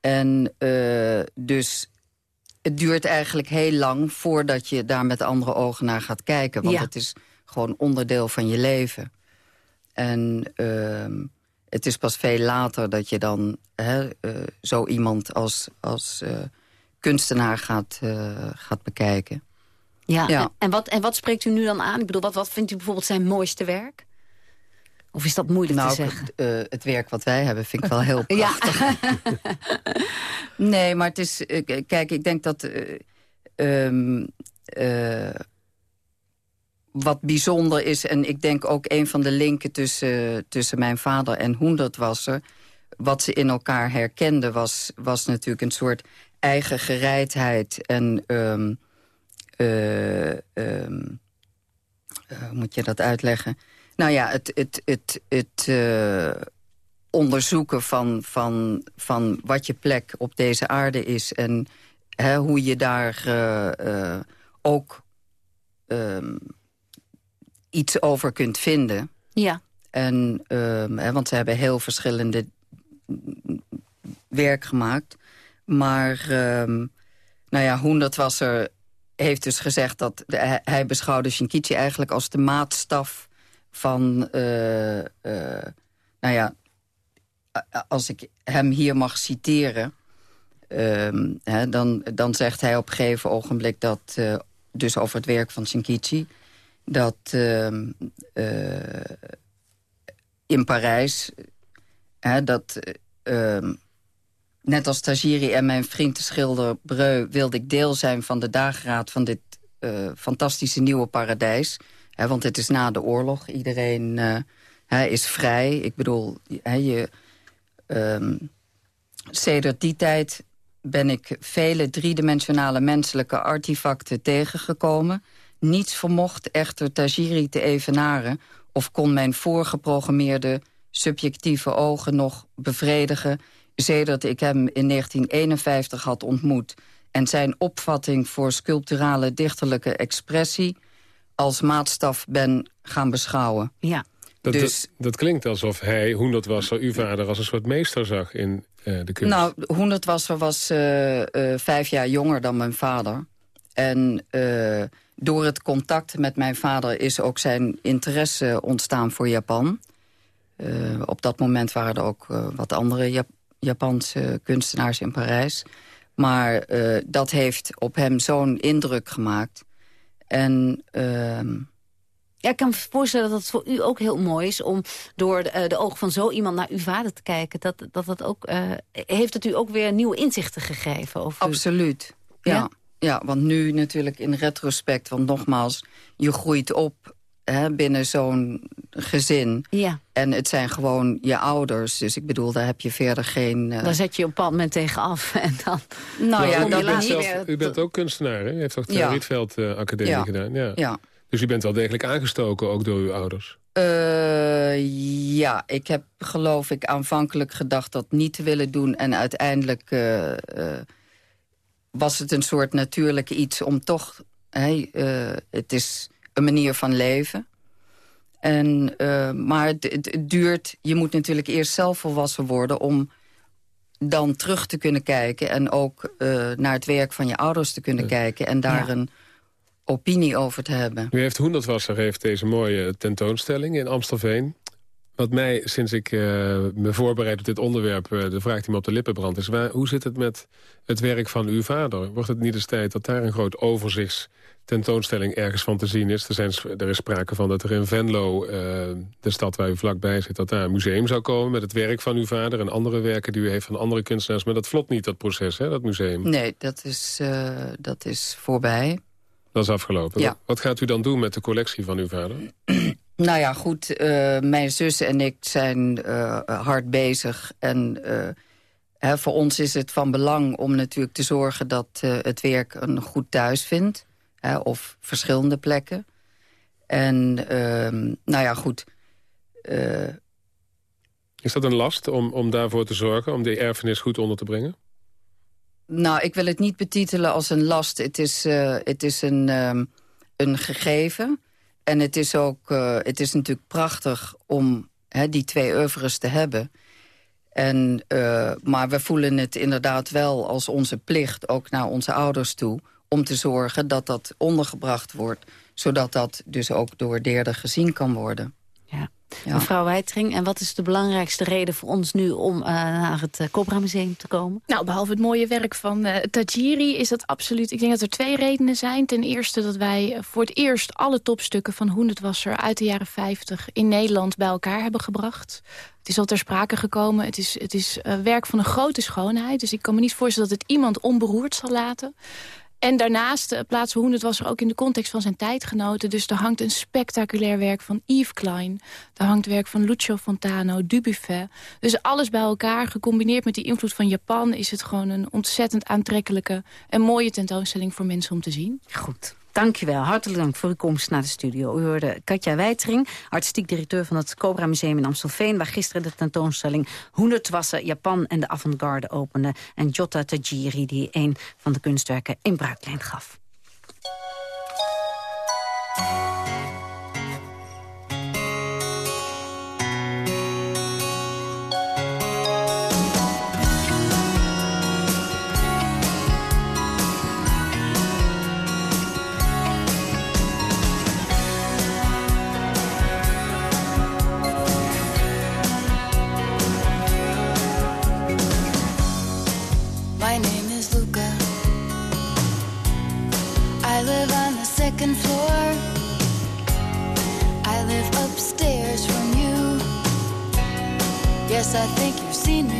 En uh, dus het duurt eigenlijk heel lang voordat je daar met andere ogen naar gaat kijken. Want ja. het is gewoon onderdeel van je leven. En uh, het is pas veel later dat je dan hè, uh, zo iemand als, als uh, kunstenaar gaat, gaat bekijken. Ja, ja. En, en, wat, en wat spreekt u nu dan aan? Ik bedoel, wat, wat vindt u bijvoorbeeld zijn mooiste werk? Of is dat moeilijk nou, te zeggen? Het, uh, het werk wat wij hebben vind ik wel heel prachtig. Ja. nee, maar het is... Uh, kijk, ik denk dat... Uh, um, wat bijzonder is... en ik denk ook een van de linken tussen, tussen mijn vader en Hoendertwasser... wat ze in elkaar herkenden was, was natuurlijk een soort eigen gereidheid... en um, um, hoe moet je dat uitleggen... Nou ja, het, het, het, het uh, onderzoeken van, van, van wat je plek op deze aarde is... en hè, hoe je daar uh, uh, ook um, iets over kunt vinden. Ja. En, um, hè, want ze hebben heel verschillende werk gemaakt. Maar, um, nou ja, Hoendert was er... heeft dus gezegd dat de, hij beschouwde Shinkichi eigenlijk als de maatstaf van, uh, uh, nou ja, als ik hem hier mag citeren... Uh, hè, dan, dan zegt hij op een gegeven ogenblik dat, uh, dus over het werk van Shinkichi... dat ehm, in Parijs, hè, dat ehm, net als Tajiri en mijn vriend de schilder Breu... wilde ik deel zijn van de dageraad van dit fantastische nieuwe paradijs... He, want het is na de oorlog. Iedereen he, is vrij. Ik bedoel, he, je, um, sedert die tijd ben ik vele driedimensionale menselijke artefacten tegengekomen. Niets vermocht echter Tajiri te evenaren... of kon mijn voorgeprogrammeerde subjectieve ogen nog bevredigen... sedert ik hem in 1951 had ontmoet... en zijn opvatting voor sculpturale dichterlijke expressie als maatstaf ben gaan beschouwen. Ja. Dat, dus, dat, dat, klinkt alsof hij, Hoendertwasser, uw vader... als een soort meester zag in uh, de kunst. Nou, Hoendertwasser was uh, uh, vijf jaar jonger dan mijn vader. En door het contact met mijn vader is ook zijn interesse ontstaan voor Japan. op dat moment waren er ook wat andere Jap Japanse kunstenaars in Parijs. Maar dat heeft op hem zo'n indruk gemaakt... En, uh... ja, ik kan me voorstellen dat het voor u ook heel mooi is... om door de, uh, de ogen van zo iemand naar uw vader te kijken. Dat, dat, dat ook, uh, heeft het u ook weer nieuwe inzichten gegeven? Over Absoluut, ja. ja. ja. want nu natuurlijk in retrospect, want nogmaals... je groeit op hè, binnen zo'n gezin. Ja. En het zijn gewoon je ouders. Dus ik bedoel, daar heb je verder geen... Uh... Daar zet je op een bepaald moment tegenaf. En dan... Nou, nou ja, u, bent zelf, u bent ook kunstenaar, hè? U heeft ook de ja. Rietveld uh, Academie ja. gedaan. Ja. ja. Dus u bent wel degelijk aangestoken, ook door uw ouders? Uh, ja, ik heb geloof ik aanvankelijk gedacht dat niet te willen doen. En uiteindelijk was het een soort natuurlijk iets om toch... Hey, uh, het is een manier van leven. En, uh, maar het, het, duurt, je moet natuurlijk eerst zelf volwassen worden... om dan terug te kunnen kijken en ook uh, naar het werk van je ouders te kunnen kijken... en daar ja. een opinie over te hebben. U heeft Hoendertwasser heeft deze mooie tentoonstelling in Amstelveen. Wat mij, sinds ik uh, me voorbereid op dit onderwerp... Uh, de vraag die me op de lippen brandt, is... Waar, hoe zit het met het werk van uw vader? Wordt het niet eens tijd dat daar een groot overzichts tentoonstelling ergens van te zien is. Er, zijn, er is sprake van dat er in Venlo, uh, de stad waar u vlakbij zit... dat daar een museum zou komen met het werk van uw vader... en andere werken die u heeft van andere kunstenaars. Maar dat vlot niet, dat proces, hè, dat museum? Nee, dat is, uh, dat is voorbij. Dat is afgelopen? Ja. Wat gaat u dan doen met de collectie van uw vader? nou ja, goed, uh, mijn zus en ik zijn hard bezig... en hè, voor ons is het van belang om natuurlijk te zorgen... dat het werk een goed thuis vindt of verschillende plekken. En uh, nou ja, goed. Uh, is dat een last om, om daarvoor te zorgen, om die erfenis goed onder te brengen? Nou, ik wil het niet betitelen als een last. Het is, uh, het is een, um, een gegeven. En het is ook, uh, het is natuurlijk prachtig om hè, die twee oeuvres te hebben. En, uh, maar we voelen het inderdaad wel als onze plicht, ook naar onze ouders toe om te zorgen dat dat ondergebracht wordt... zodat dat dus ook door derden gezien kan worden. Ja. ja. Mevrouw Wijtring, en wat is de belangrijkste reden voor ons nu... om uh, naar het uh, Cobra Museum te komen? Nou, behalve het mooie werk van uh, Tajiri is dat absoluut... ik denk dat er twee redenen zijn. Ten eerste dat wij voor het eerst alle topstukken van Hoendetwasser... uit de jaren 50 in Nederland bij elkaar hebben gebracht. Het is al ter sprake gekomen. Het is, het is werk van een grote schoonheid. Dus ik kan me niet voorstellen dat het iemand onberoerd zal laten... En daarnaast uh, plaatsen Hoendert was er ook in de context van zijn tijdgenoten. Dus er hangt een spectaculair werk van Yves Klein. Er hangt werk van Lucio Fontano, Dubuffet. Dus alles bij elkaar, gecombineerd met die invloed van Japan... is het gewoon een ontzettend aantrekkelijke en mooie tentoonstelling voor mensen om te zien. Goed. Dankjewel. Hartelijk dank voor uw komst naar de studio. U hoorde Katja Wijtring, artistiek directeur van het Cobra Museum in Amstelveen... waar gisteren de tentoonstelling Hoendertwassen, Japan en de avant-garde opende... en Jota Tajiri, die een van de kunstwerken in bruiklijn gaf. Yes, I think you've seen me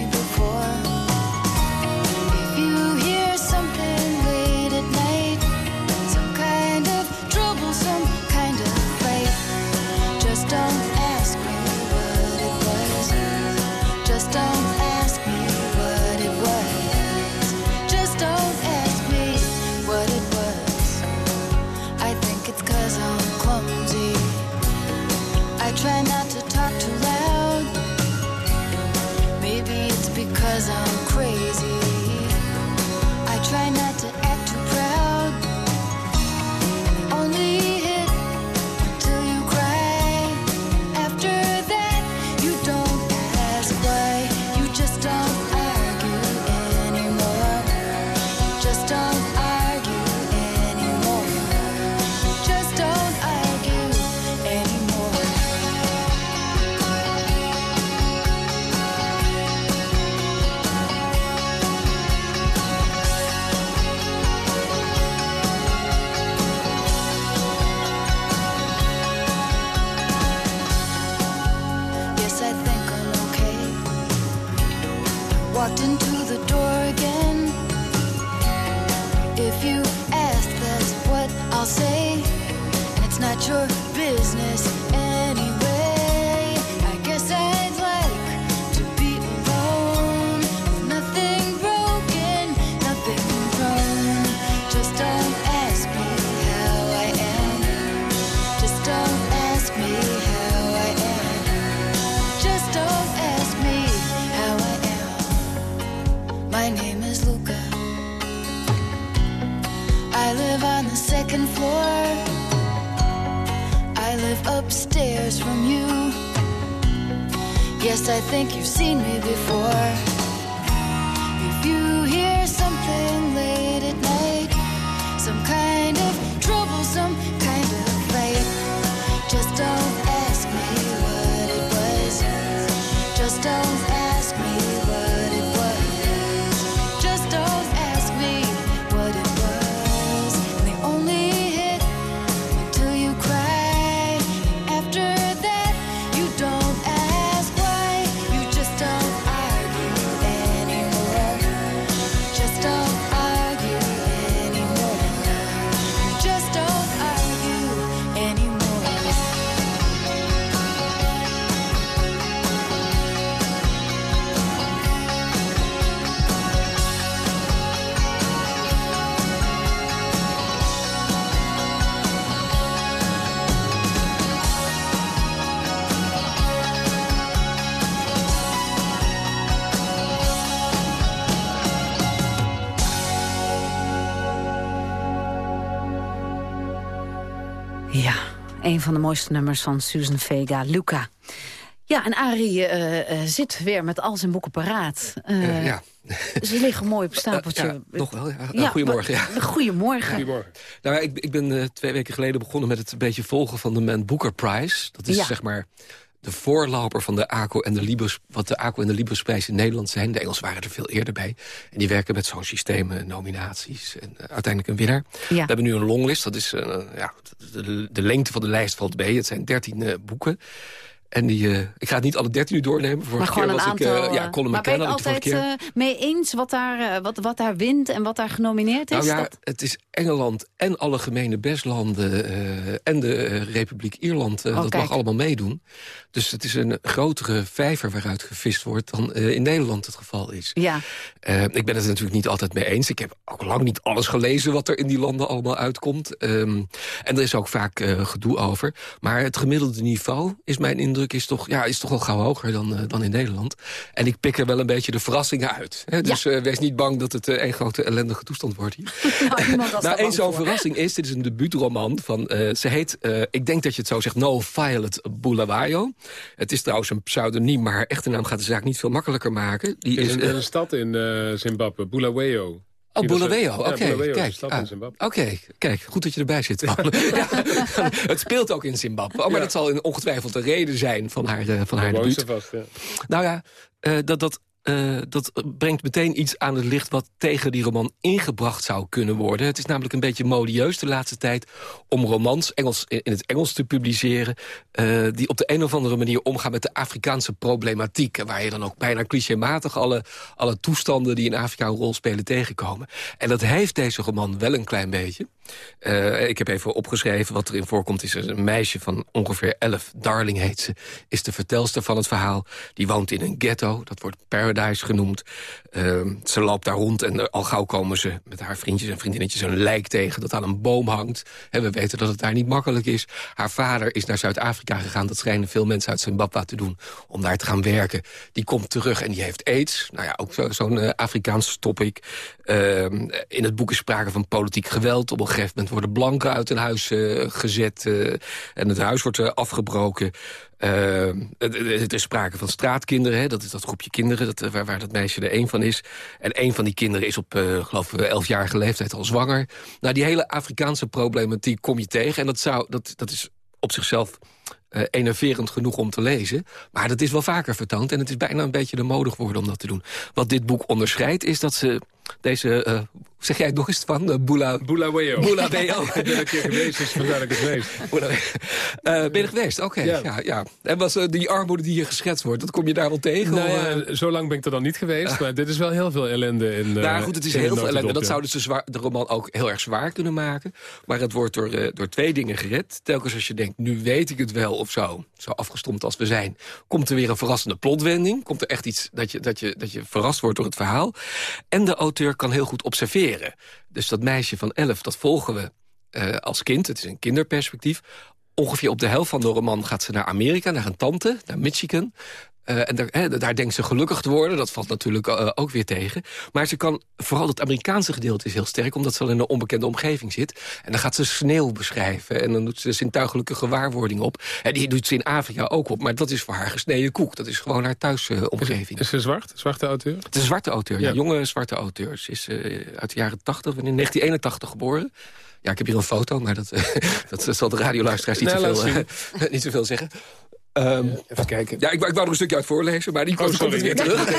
Ja, een van de mooiste nummers van Susan Vega, Luca. Ja, en Arie eh, eh, zit weer met al zijn boeken paraat. Eh, ja. Ze liggen mooi op stapeltje. Ja, nog wel, ja. Nou, goedemorgen. Ja. Goedemorgen. Goedemorgen. Nou, ja, ik, ik ben eh, twee weken geleden begonnen met het een beetje volgen van de Man Booker Prize. Dat is Ja. zeg maar de voorloper van de ACO en de Libus, wat de ACO en de Libus prijs in Nederland zijn. De Engelsen waren er veel eerder bij. En die werken met zo'n systeem, eh, nominaties en eh, uiteindelijk een winnaar. We hebben nu een longlist, dat is eh, ja, de, de lengte van de lijst valt mee. Het zijn dertien boeken. En die, eh, ik ga het niet alle dertien nu doornemen. Vorige Maar gewoon keer een was ik, aantal... eh, ja, eh, Colin maar ben je ik altijd eh, mee eens wat daar, eh, wat, wat daar wint en wat daar genomineerd is? Nou ja, Dat- het is Engeland en alle gemene bestlanden eh, en de eh, Republiek Ierland. eh, Oh, dat kijk. mag allemaal meedoen. Dus het is een grotere vijver waaruit gevist wordt dan eh, in Nederland het geval is. Ja. Eh, ik ben het er natuurlijk niet altijd mee eens. Ik heb ook lang niet alles gelezen wat er in die landen allemaal uitkomt. Ehm, en er is ook vaak eh, gedoe over. Maar het gemiddelde niveau, is mijn indruk, is toch, ja, is toch wel gauw hoger dan, eh, dan in Nederland. En ik pik er wel een beetje de verrassingen uit. Hè? Dus eh, wees niet bang dat het eh, een grote ellendige toestand wordt hier. nou, bang één zo'n verrassing is, dit is een debuutroman van, eh, ze heet, eh, ik denk dat je het zo zegt, No Violet Bulawayo. Het is trouwens een pseudoniem, maar haar echte naam gaat de zaak niet veel makkelijker maken. Die Er is is, een, een stad in eh, Zimbabwe, Bulawayo. Oh, was- Bulawayo, oké. Kijk, ah. Oké, kijk, goed dat je erbij zit. Ja, het speelt ook in Zimbabwe. Oh, maar dat zal ongetwijfeld de reden zijn van haar, eh, van haar debuut. vast. Nou ja, eh, dat, dat, eh, dat brengt meteen iets aan het licht... wat tegen die roman ingebracht zou kunnen worden. Het is namelijk een beetje modieus de laatste tijd... om romans Engels, in het Engels te publiceren... eh, die op de een of andere manier omgaan met de Afrikaanse problematiek... waar je dan ook bijna clichématig alle, alle toestanden... die in Afrika een rol spelen tegenkomen. En dat heeft deze roman wel een klein beetje... Eh, ik heb even opgeschreven wat erin voorkomt. Is een meisje van ongeveer 11, Darling heet ze... is de vertelster van het verhaal. Die woont in een ghetto, dat wordt Paradise genoemd. Eh, ze loopt daar rond en al gauw komen ze met haar vriendjes en vriendinnetjes... een lijk tegen dat aan een boom hangt. En we weten dat het daar niet makkelijk is. Haar vader is naar Zuid-Afrika gegaan. Dat schijnen veel mensen uit Zimbabwe te doen om daar te gaan werken. Die komt terug en die heeft aids. Nou ja, ook zo- zo'n eh, Afrikaans topic. Eh, in het boek is sprake van politiek geweld. Op een gegeven moment worden blanken uit een huis eh, gezet... eh, en het huis wordt afgebroken. Eh, er is sprake van straatkinderen, hè, dat is dat groepje kinderen... Dat, eh, waar, dat meisje er één van is. En één van die kinderen is op, eh geloof ik, elfjarige leeftijd al zwanger. Nou, die hele Afrikaanse problematiek kom je tegen. En dat, zou, dat, dat is op zichzelf eh enerverend genoeg om te lezen. Maar dat is wel vaker vertoond. En het is bijna een beetje de mode geworden om dat te doen. Wat dit boek onderscheidt is dat ze deze... eh, zeg jij het nog eens van? Uh, Bula... Bulawayo. Bulawayo. Ik ben een keer geweest, dus vandaar dat ik het. Bulawayo. Eh, ben je geweest? Oké, Ja. ja. Ja, En was die armoede die hier geschetst wordt, dat kom je daar wel tegen? Nou ja, zo lang ben ik er dan niet geweest, maar dit is wel heel veel ellende. In, nou goed, het is heel veel ellende. Dat zou dus de, zwaar- de roman ook heel erg zwaar kunnen maken. Maar het wordt door, door twee dingen gered. Telkens als je denkt, nu weet ik het wel of zo. Zo afgestompt als we zijn. Komt er weer een verrassende plotwending. Komt er echt iets dat je, dat je, dat je verrast wordt door het verhaal. En de auteur kan heel goed observeren. Dus dat meisje van elf, dat volgen we eh, als kind. Het is een kinderperspectief. Ongeveer op de helft van de roman gaat ze naar Amerika, naar een tante, naar Michigan. Eh, en daar, daar denkt ze gelukkig te worden. Dat valt natuurlijk eh, ook weer tegen. Maar ze kan, vooral het Amerikaanse gedeelte is heel sterk... omdat ze al in een onbekende omgeving zit. En dan gaat ze sneeuw beschrijven. En dan doet ze zintuigelijke gewaarwording op. En die doet ze in Afrika ook op. Maar dat is voor haar gesneden koek. Dat is gewoon haar thuisomgeving. is, ze zwart? Zwarte auteur? Het is een zwarte auteur, ja. Jonge zwarte auteur. Ze is uit de jaren 80, in 1981 geboren. Ja, ik heb hier een foto, maar dat, dat zal de radioluisteraars niet, Nee, zoveel, niet zoveel zeggen. Um, Even kijken. Ja, ik, ik wou er een stukje uit voorlezen, maar die Oh, komt weer terug.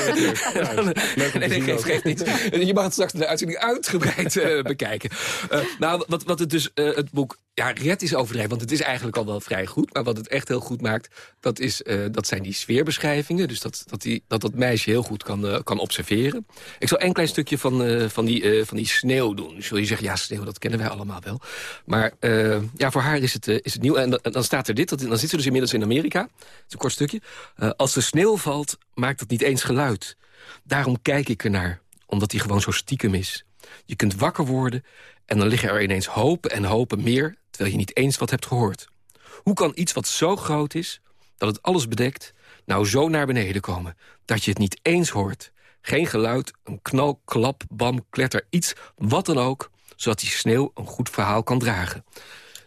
Ja, nee, nee, geeft niet. Je mag het straks in de uitzending uitgebreid uh, bekijken. Uh, nou, wat, wat het dus, uh, het boek... Ja, red is overdreven, want het is eigenlijk al wel vrij goed. Maar wat het echt heel goed maakt, dat, is, dat zijn die sfeerbeschrijvingen. Dus dat dat, die, dat, dat meisje heel goed kan, kan observeren. Ik zal een klein stukje van, van, die, van die sneeuw doen. Dus zul je zeggen, ja, sneeuw, dat kennen wij allemaal wel. Maar ja, voor haar is het, is het nieuw. En dan, staat er dit, dan zit ze dus inmiddels in Amerika. Het is een kort stukje. Als de sneeuw valt, maakt het niet eens geluid. Daarom kijk ik ernaar, omdat hij gewoon zo stiekem is. Je kunt wakker worden en dan liggen er ineens hopen en hopen meer... terwijl je niet eens wat hebt gehoord. Hoe kan iets wat zo groot is, dat het alles bedekt... nou zo naar beneden komen, dat je het niet eens hoort? Geen geluid, een knal, klap, bam, kletter, iets, wat dan ook... zodat die sneeuw een goed verhaal kan dragen.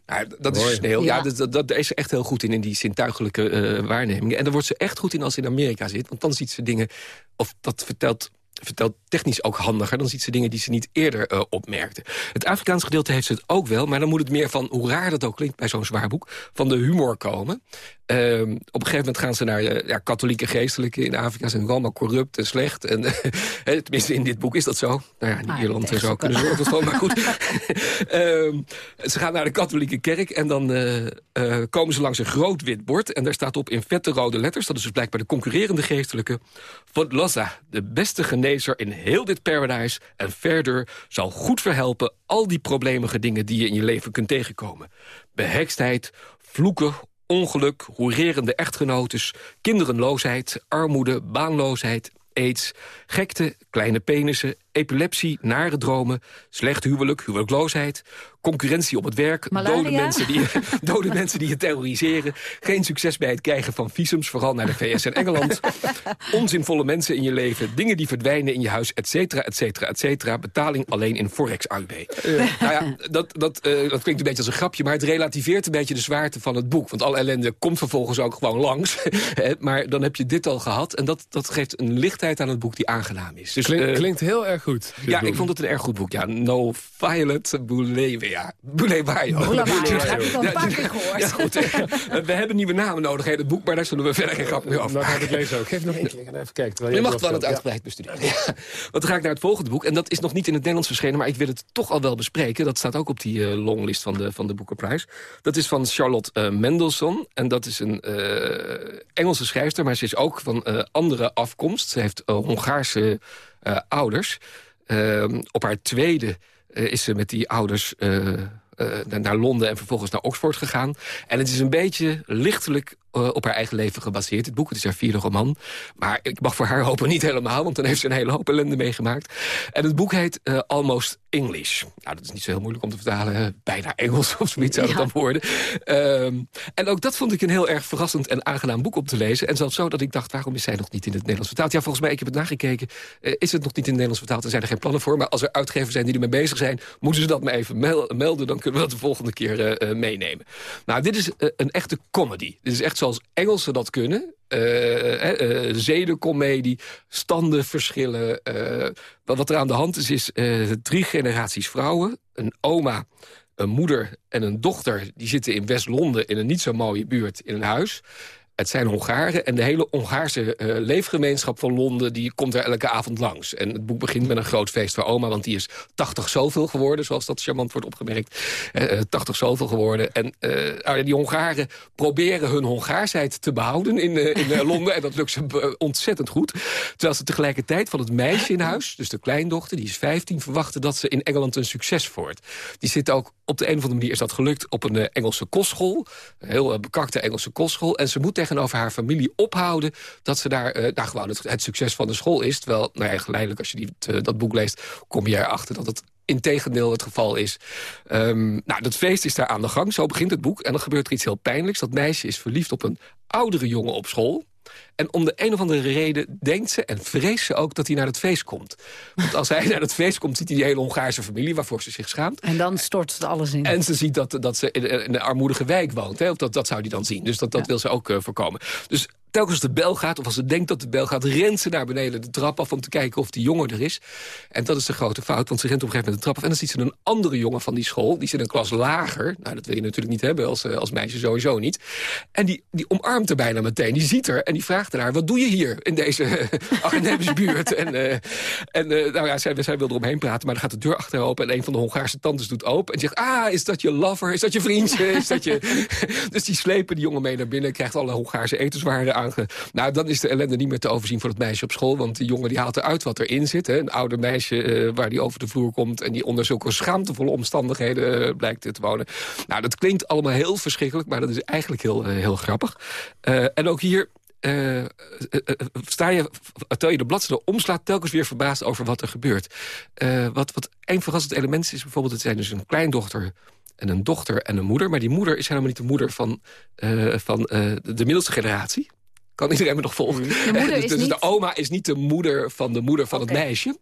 Nou, dat is sneeuw. Ja, ja dat, dat, daar is ze echt heel goed in, in die zintuigelijke uh, waarnemingen. En daar wordt ze echt goed in als ze in Amerika zit. Want dan ziet ze dingen, of dat vertelt, vertelt technisch ook handiger... dan ziet ze dingen die ze niet eerder uh, opmerkte. Het Afrikaanse gedeelte heeft ze het ook wel... maar dan moet het meer van, hoe raar dat ook klinkt bij zo'n zwaar boek... van de humor komen. Uh, op een gegeven moment gaan ze naar uh, ja, katholieke geestelijke in Afrika... zijn allemaal corrupt en slecht. En, tenminste, in dit boek is dat zo. Nou ja, in Ah, Ierland en zo kunnen ze ook van, maar goed. Ehm, ze gaan naar de katholieke kerk en dan uh, komen ze langs een groot wit bord... en daar staat op in vette rode letters... dat is dus blijkbaar de concurrerende geestelijke... Vodloza, de beste in heel dit paradise... en verder zal goed verhelpen al die problemige dingen... die je in je leven kunt tegenkomen. Behekstheid, vloeken, ongeluk, hoererende echtgenotes... kinderenloosheid, armoede, baanloosheid, aids, gekte, kleine penissen, epilepsie, nare dromen, slecht huwelijk, huwelijkloosheid, concurrentie op het werk, Malaria? dode mensen, die, dode mensen die je terroriseren, geen succes bij het krijgen van visums, vooral naar de VS en Engeland, onzinvolle mensen in je leven, dingen die verdwijnen in je huis, et cetera, et cetera, et cetera, betaling alleen in Forex AUB. Nou ja, dat, dat, uh, dat klinkt een beetje als een grapje, maar het relativeert een beetje de zwaarte van het boek, want alle ellende komt vervolgens ook gewoon langs, maar dan heb je dit al gehad en dat, dat geeft een lichtheid aan het boek die aangenaam is. Dus, Klink, uh, klinkt heel erg goed. Ja, boek. ik vond het een erg goed boek. Ja, No Violet Boulevia. Boulevario. Dat heb ik al een paar keer gehoord. Ja, goed. We hebben nieuwe namen nodig in het boek, maar daar zullen we verder geen grap meer over Dan ga ik het lezen ook. Geef nog één keer even kijken. Je, je mag wel het uitgebreid ja. bestuderen. Ja. Want dan ga ik naar het volgende boek. En dat is nog niet in het Nederlands verschenen, maar ik wil het toch al wel bespreken. Dat staat ook op die uh, longlist van de, van de Boekenprijs. Dat is van Charlotte uh, Mendelssohn. En dat is een uh, Engelse schrijfster, maar ze is ook van andere afkomst. Ze heeft Hongaarse ouders. Uh, op haar tweede uh, is ze met die ouders naar Londen en vervolgens naar Oxford gegaan. En het is een beetje lichtelijk op haar eigen leven gebaseerd. Het boek, het is haar vierde roman. Maar ik mag voor haar hopen niet helemaal, want dan heeft ze een hele hoop ellende meegemaakt. En het boek heet Almost English. Nou, dat is niet zo heel moeilijk om te vertalen. Bijna Engels of zoiets zou het ja. dan worden. Um, en ook dat vond ik een heel erg verrassend en aangenaam boek om te lezen. En zelfs zo dat ik dacht, waarom is zij nog niet in het Nederlands vertaald? Ja, volgens mij, ik heb het nagekeken, is het nog niet in het Nederlands vertaald. Er zijn er geen plannen voor. Maar als er uitgevers zijn die ermee bezig zijn, moeten ze dat me even melden. Dan kunnen we dat de volgende keer meenemen. Nou, dit is een echte comedy. Dit is echt zoals Engelsen dat kunnen. Uh, uh, zedencomedie, standenverschillen. Uh, wat er aan de hand is, is drie generaties vrouwen. Een oma, een moeder en een dochter... die zitten in West-Londen in een niet zo mooie buurt in een huis... Het zijn Hongaren en de hele Hongaarse uh, leefgemeenschap van Londen... die komt er elke avond langs. En het boek begint met een groot feest voor oma... want die is 80 zoveel geworden, zoals dat charmant wordt opgemerkt. Uh, 80 zoveel geworden. En uh, die Hongaren proberen hun Hongaarsheid te behouden in, in Londen. En dat lukt ze ontzettend goed. Terwijl ze tegelijkertijd van het meisje in huis... dus de kleindochter, die is 15, verwachten dat ze in Engeland een succes wordt. Die zit ook, op de een of andere manier is dat gelukt... op een Engelse kostschool. Een heel bekakte Engelse kostschool. En ze moet tegenover haar familie ophouden... dat ze daar uh, nou, gewoon het, succes van de school is. Terwijl, nou ja, geleidelijk als je die, dat boek leest... kom je erachter dat het integendeel het geval is. Um, nou, dat feest is daar aan de gang. Zo begint het boek. En dan gebeurt er iets heel pijnlijks. Dat meisje is verliefd op een oudere jongen op school. En om de een of andere reden denkt ze en vreest ze ook dat hij naar het feest komt. Want als hij naar het feest komt, ziet hij die hele Hongaarse familie... waarvoor ze zich schaamt. En dan stort het alles in. En ze ziet dat, dat ze in, een armoedige wijk woont. Hè? Of dat, dat zou hij dan zien. Dus dat, dat wil ze ook eh, voorkomen. Dus telkens de bel gaat, of als ze denkt dat de bel gaat... rent ze naar beneden de trap af om te kijken of die jongen er is. En dat is de grote fout, want ze rent op een gegeven moment de trap af... en dan ziet ze een andere jongen van die school, die zit een klas lager. Nou, dat wil je natuurlijk niet hebben als, eh, als meisje sowieso niet. En die, die omarmt er bijna meteen. Die ziet er en die vraagt haar, wat doe je hier in deze academische buurt? En, uh, en uh, nou ja, zij, zij wil eromheen praten, maar dan gaat de deur achter open... en een van de Hongaarse tantes doet open en zegt... ah, is dat je lover? Is dat je vriendje? Is dat je... dus die slepen die jongen mee naar binnen, krijgt alle Hongaarse etenswaren Nou, dan is de ellende niet meer te overzien voor het meisje op school... want die jongen die haalt eruit wat erin zit. Hè. Een oude meisje waar die over de vloer komt... en die onder zulke schaamtevolle omstandigheden blijkt te wonen. Nou, dat klinkt allemaal heel verschrikkelijk... maar dat is eigenlijk heel, heel grappig. en ook hier sta je, terwijl je de bladzijde omslaat... telkens weer verbaasd over wat er gebeurt. Wat, wat een verrassend element is bijvoorbeeld... het zijn dus een kleindochter en een dochter en een moeder. Maar die moeder is helemaal niet de moeder van, van de middelste generatie. Kan iedereen me nog volgen? De, moeder dus, is dus niet... de oma is niet de moeder van de moeder van okay. het meisje.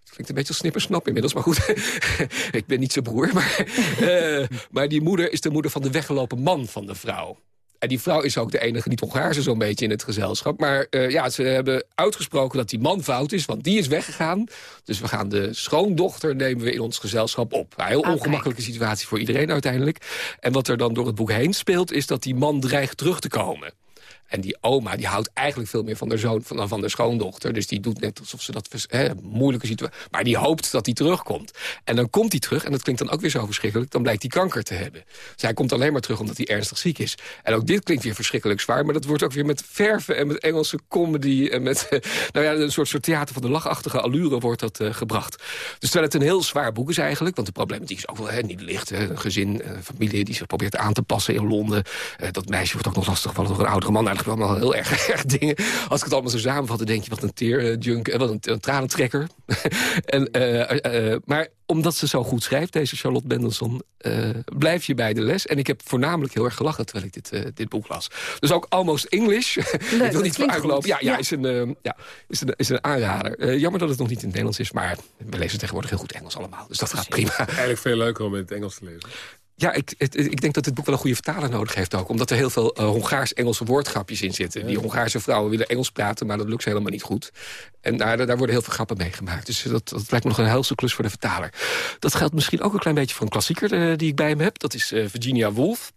Het klinkt een beetje als snippersnap inmiddels, maar goed. ik ben niet zijn broer. Maar, uh, maar die moeder is de moeder van de weggelopen man van de vrouw. En die vrouw is ook de enige niet-Hongaarse zo'n beetje in het gezelschap. Maar uh, ja, ze hebben uitgesproken dat die man fout is, want die is weggegaan. Dus we gaan de schoondochter nemen we in ons gezelschap op. Een heel okay. ongemakkelijke situatie voor iedereen uiteindelijk. En wat er dan door het boek heen speelt, is dat die man dreigt terug te komen. En die oma die houdt eigenlijk veel meer van de zoon dan van de schoondochter. Dus die doet net alsof ze dat moeilijke situatie... Maar die hoopt dat hij terugkomt. En dan komt hij terug, en dat klinkt dan ook weer zo verschrikkelijk... dan blijkt hij kanker te hebben. Dus hij komt alleen maar terug omdat hij ernstig ziek is. En ook dit klinkt weer verschrikkelijk zwaar... maar dat wordt ook weer met verven en met Engelse comedy... en met nou ja, een soort, soort theater van de lachachtige allure wordt dat uh, gebracht. Dus terwijl het een heel zwaar boek is eigenlijk... want de problematiek is ook wel niet licht. Een gezin, een familie die zich probeert aan te passen in Londen. Uh, dat meisje wordt ook nog lastig door een oudere man... Nou, allemaal heel erg, erg dingen. Als ik het allemaal zo samenvat, dan denk je wat een teerjunk, uh, wat een, een tranentrekker. en, uh, uh, maar omdat ze zo goed schrijft, deze Charlotte Bendelson, blijf je bij de les. En ik heb voornamelijk heel erg gelachen terwijl ik dit, dit boek las. Dus ook Almost English. Leuk, ik wil niet voor uitlopen. Ja, ja, ja. Is, een, ja is, een, is een aanrader. jammer dat het nog niet in het Nederlands is, maar we lezen tegenwoordig heel goed Engels allemaal. Dus dat gaat prima. Eigenlijk veel leuker om in het Engels te lezen. Ja, ik, het, ik denk dat dit boek wel een goede vertaler nodig heeft ook. Omdat er heel veel uh, Hongaars-Engelse woordgrapjes in zitten. Die Hongaarse vrouwen willen Engels praten, maar dat lukt ze helemaal niet goed. En daar, daar worden heel veel grappen mee gemaakt. Dus dat, dat lijkt me nog een helse klus voor de vertaler. Dat geldt misschien ook een klein beetje voor een klassieker uh, die ik bij hem heb. Dat is uh, Virginia Woolf.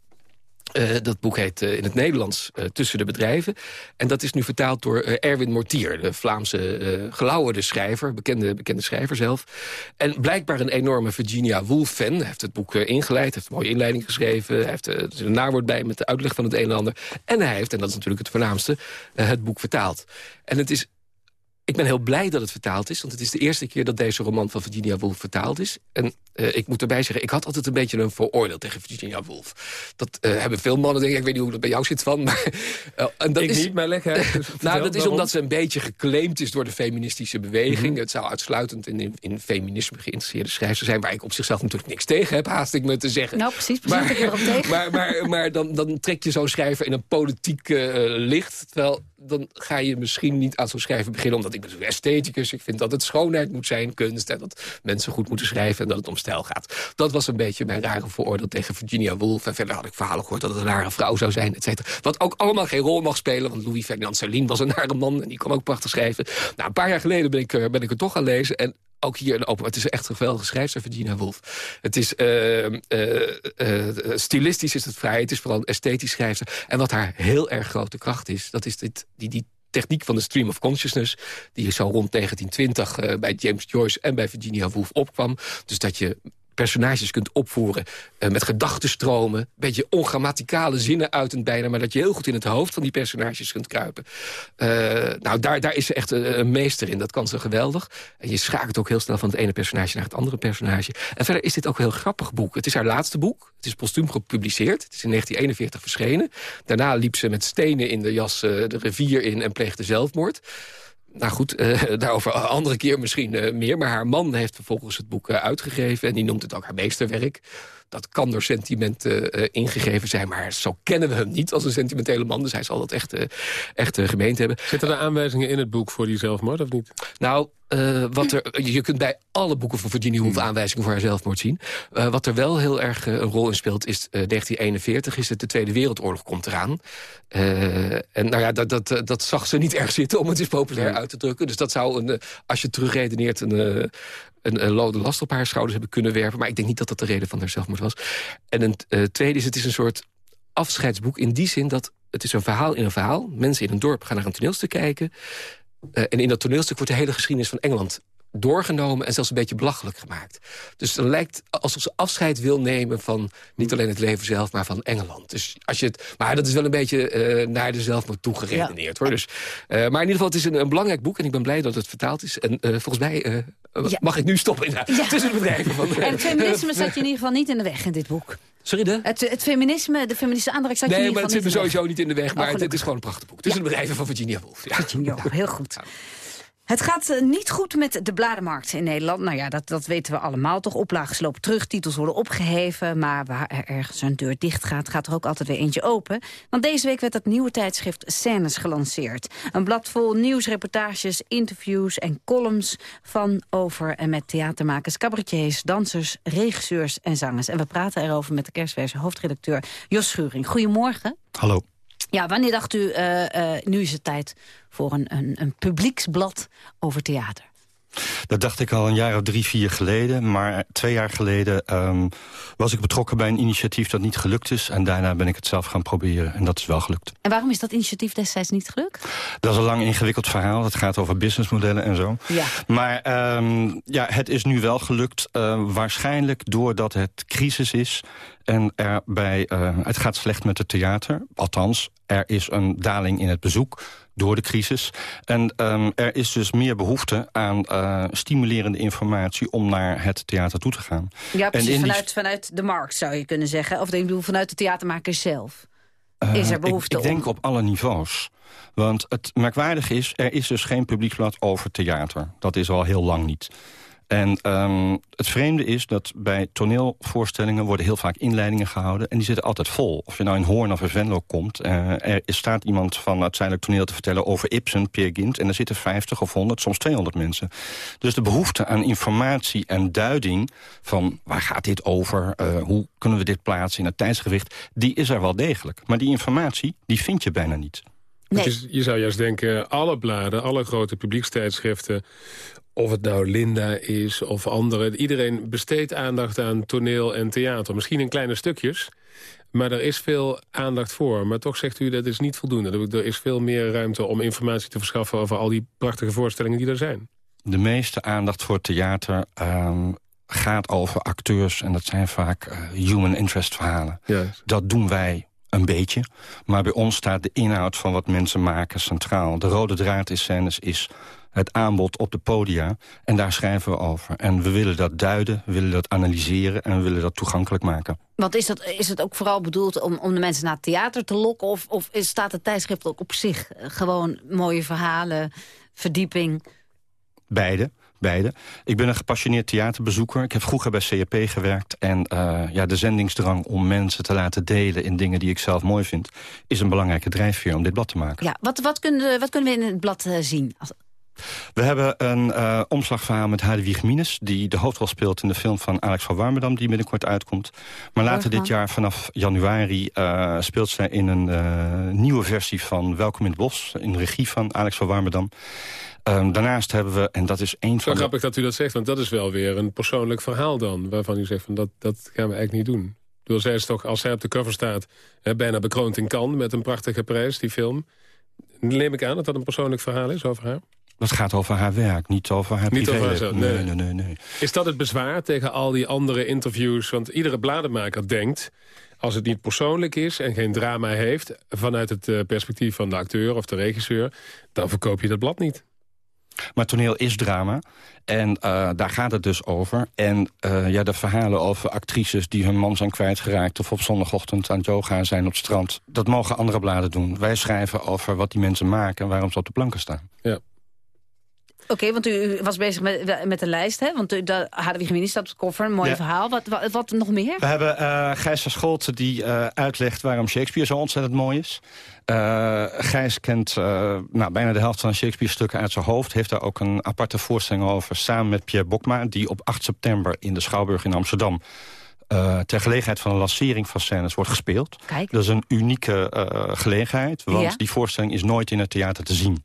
Uh, dat boek heet uh, in het Nederlands uh, Tussen de Bedrijven. En dat is nu vertaald door Erwin Mortier, de Vlaamse gelauwerde schrijver, bekende, bekende schrijver zelf. En blijkbaar een enorme Virginia Woolf-fan. Hij heeft het boek ingeleid, heeft een mooie inleiding geschreven. Hij heeft er een nawoord bij met de uitleg van het een en ander. En hij heeft, en dat is natuurlijk het voornaamste, het boek vertaald. En het is ik ben heel blij dat het vertaald is, want het is de eerste keer dat deze roman van Virginia Woolf vertaald is. En uh, ik moet erbij zeggen, ik had altijd een beetje een vooroordeel tegen Virginia Woolf. Dat uh, hebben veel mannen, denk ik. Ik weet niet hoe dat bij jou zit van. Maar, uh, en dat ik is, niet, maar. Dus nou, dat is omdat ze een beetje geclaimd is door de feministische beweging. Mhm. Het zou uitsluitend in, in, in feminisme geïnteresseerde schrijfers zijn... waar ik op zichzelf natuurlijk niks tegen heb, haast ik me te zeggen. Nou, precies, precies erop tegen. maar, maar, maar dan, dan trek je zo'n schrijver in een politiek licht. Terwijl dan ga je misschien niet aan zo'n schrijver beginnen... omdat ik ben zo'n estheticus, ik vind dat het schoonheid moet zijn, kunst... en dat mensen goed moeten schrijven en dat het om stijl gaat. Dat was een beetje mijn rare vooroordeel tegen Virginia Woolf. En verder had ik verhalen gehoord dat het een rare vrouw zou zijn, et cetera. Wat ook allemaal geen rol mag spelen, want Louis Ferdinand Celine was een rare man... en die kon ook prachtig schrijven. Nou, een paar jaar geleden ben ik, er, ben ik er toch gaan lezen... en ook hier een open. Het is echt een geweldige Virginia Woolf. Het is uh, stilistisch is het vrij. Het is vooral een esthetisch schrijfster. En wat haar heel erg grote kracht is, dat is dit, die, die techniek van de stream of consciousness... die zo rond 1920 bij James Joyce en bij Virginia Woolf opkwam. Dus dat je personages kunt opvoeren uh, met gedachtenstromen. Een beetje ongrammaticale zinnen uitend bijna... maar dat je heel goed in het hoofd van die personages kunt kruipen. Uh, nou, daar, daar is ze echt een, een, meester in. Dat kan ze geweldig. En je schakelt ook heel snel van het ene personage naar het andere personage. En verder is dit ook een heel grappig boek. Het is haar laatste boek. Het is postuum gepubliceerd. Het is in 1941 verschenen. Daarna liep ze met stenen in de jas de rivier in en pleegde zelfmoord. Nou goed, uh, daarover een andere keer misschien uh, meer. Maar haar man heeft vervolgens het boek uh, uitgegeven. En die noemt het ook haar meesterwerk. Dat kan door sentimenten eh, ingegeven zijn, maar zo kennen we hem niet als een sentimentele man. Dus hij zal dat echt, eh, echt eh, gemeend hebben. Zitten er aanwijzingen in het boek voor die zelfmoord, of niet? Nou, eh, wat er, je kunt bij alle boeken van Virginia Woolf aanwijzingen voor haar zelfmoord zien. Eh, wat er wel heel erg eh, een rol in speelt is 1941, is het de Tweede Wereldoorlog komt eraan. En nou ja, dat, dat, dat zag ze niet erg zitten om het eens populair uit te drukken. Dus dat zou, een, als je terugredeneert, een, een, een lode last op haar schouders hebben kunnen werpen. Maar ik denk niet dat dat de reden van haar zelfmoord was. En een tweede is, het is een soort afscheidsboek in die zin dat het is een verhaal in een verhaal. Mensen in een dorp gaan naar een toneelstuk kijken. Eh, en in dat toneelstuk wordt de hele geschiedenis van Engeland doorgenomen en zelfs een beetje belachelijk gemaakt. Dus dan lijkt alsof ze afscheid wil nemen van niet alleen het leven zelf, maar van Engeland. Dus als je het, maar dat is wel een beetje eh, naar de zelfmoord toegeredeneerd. Hoor. Dus, eh, maar in ieder geval, het is een, een belangrijk boek en ik ben blij dat het vertaald is. En volgens mij mag ik nu stoppen in, tussen de bedrijven. Van, En het feminisme zat je in ieder geval niet in de weg in dit boek. Sorry, de? Het, het feminisme, de feministische aandacht zat je Nee, ieder maar het zit me sowieso niet in de weg. Maar Oh, het, het is gewoon een prachtig boek. Tussen de bedrijven van Virginia Woolf. Ja. Virginia Woolf, heel goed. Het gaat eh, niet goed met de bladenmarkt in Nederland. Nou ja, dat, dat weten we allemaal toch. Oplagen slopen terug, titels worden opgeheven. Maar waar er ergens een deur dicht gaat, gaat er ook altijd weer eentje open. Want deze week werd het nieuwe tijdschrift Scènes gelanceerd. Een blad vol nieuws, reportages, interviews en columns... van, over en met theatermakers, cabaretiers, dansers, regisseurs en zangers. En we praten erover met de kerstverse hoofdredacteur Jos Schuring. Goedemorgen. Hallo. Ja, wanneer dacht u, eh, eh, nu is het tijd voor een, een, een publieksblad over theater? Dat dacht ik al een jaar of drie, vier geleden. Maar twee jaar geleden ehm, was ik betrokken bij een initiatief dat niet gelukt is. En daarna ben ik het zelf gaan proberen. En dat is wel gelukt. En waarom is dat initiatief destijds niet gelukt? Dat is een lang ingewikkeld verhaal. Het gaat over businessmodellen en zo. Ja. Maar ehm, ja, het is nu wel gelukt. eh, waarschijnlijk doordat het crisis is. En er bij, eh, het gaat slecht met het theater. Althans, er is een daling in het bezoek door de crisis. En ehm, er is dus meer behoefte aan eh, stimulerende informatie... om naar het theater toe te gaan. Ja, precies. die- Vanuit, vanuit de markt zou je kunnen zeggen. Of ik bedoel, vanuit de theatermakers zelf. Eh, is er ik- behoefte ik, denk om? op alle niveaus. Want het merkwaardige is, er is dus geen publieksblad over theater. Dat is al heel lang niet. En ehm, het vreemde is dat bij toneelvoorstellingen worden heel vaak inleidingen gehouden. En die zitten altijd vol. Of je nou in Hoorn of in Venlo komt. eh, er staat iemand van het Zuidelijk Toneel te vertellen over Ibsen, Peer Gynt. En er zitten 50 of 100, soms 200 mensen. Dus de behoefte aan informatie en duiding van waar gaat dit over? eh, hoe kunnen we dit plaatsen in het tijdsgewicht? Die is er wel degelijk. Maar die informatie, die vind je bijna niet. Het is- je zou juist denken, alle bladen, alle grote publiekstijdschriften... of het nou Linda is of andere... iedereen besteedt aandacht aan toneel en theater. Misschien in kleine stukjes, maar er is veel aandacht voor. Maar toch zegt u, dat is niet voldoende. Er- Er is veel meer ruimte om informatie te verschaffen... over al die prachtige voorstellingen die er zijn. De meeste aandacht voor theater ehm, gaat over acteurs... en dat zijn vaak eh, human interest verhalen. Dat doen wij een beetje. Maar bij ons staat de inhoud van wat mensen maken centraal. De rode draad in scènes is het aanbod op de podia. En daar schrijven we over. En we willen dat duiden, we willen dat analyseren... en we willen dat toegankelijk maken. Want is, dat, is het ook vooral bedoeld om, om de mensen naar het theater te lokken? Of, of staat het tijdschrift ook op zich? eh, Gewoon mooie verhalen, verdieping? Beide. Beide. Ik ben een gepassioneerd theaterbezoeker. Ik heb vroeger bij CAP gewerkt. En eh, ja, de zendingsdrang om mensen te laten delen in dingen die ik zelf mooi vind... is een belangrijke drijfveer om dit blad te maken. Ja, wat, wat, kunnen, wat kunnen we in het blad eh, zien? We hebben een eh, omslagverhaal met Hadewig Mines... die de hoofdrol speelt in de film van Alex van Warmerdam... die binnenkort uitkomt. Maar later dit jaar, vanaf januari... eh, speelt zij in een eh, nieuwe versie van Welkom in het Bos... in regie van Alex van Warmerdam. Ehm, daarnaast hebben we, en dat is één Zo van de... grappig dat u dat zegt, want dat is wel weer een persoonlijk verhaal dan... waarvan u zegt, van dat, dat gaan we eigenlijk niet doen. Ik bedoel, zij is toch, als zij op de cover staat, hè, bijna bekroond in Cannes... met een prachtige prijs, die film... neem ik aan dat dat een persoonlijk verhaal is over haar? Dat gaat over haar werk, niet over haar Niet over privéleven. haarzelf, nee. nee, nee, nee. Is dat het bezwaar tegen al die andere interviews? Want iedere bladenmaker denkt... als het niet persoonlijk is en geen drama heeft... vanuit het eh, perspectief van de acteur of de regisseur... dan verkoop je dat blad niet. Maar toneel is drama. En eh, daar gaat het dus over. En eh, ja, de verhalen over actrices die hun man zijn kwijtgeraakt... of op zondagochtend aan het yoga zijn op het strand... dat mogen andere bladen doen. Wij schrijven over wat die mensen maken... en waarom ze op de planken staan. Ja. Oké, want u was bezig met, met de lijst, hè? Want Hadewig Gemini staat op de koffer, een mooi Ja. verhaal. Wat, wat, wat nog meer? We hebben eh Gijs van Scholten die eh, uitlegt waarom Shakespeare zo ontzettend mooi is. Eh, Gijs kent nou, bijna de helft van Shakespeare-stukken uit zijn hoofd. Heeft daar ook een aparte voorstelling over samen met Pierre Bokma... die op 8 september in de Schouwburg in Amsterdam... ter gelegenheid van een lancering van scènes wordt gespeeld. Kijk. Dat is een unieke gelegenheid, want Ja. die voorstelling is nooit in het theater te zien.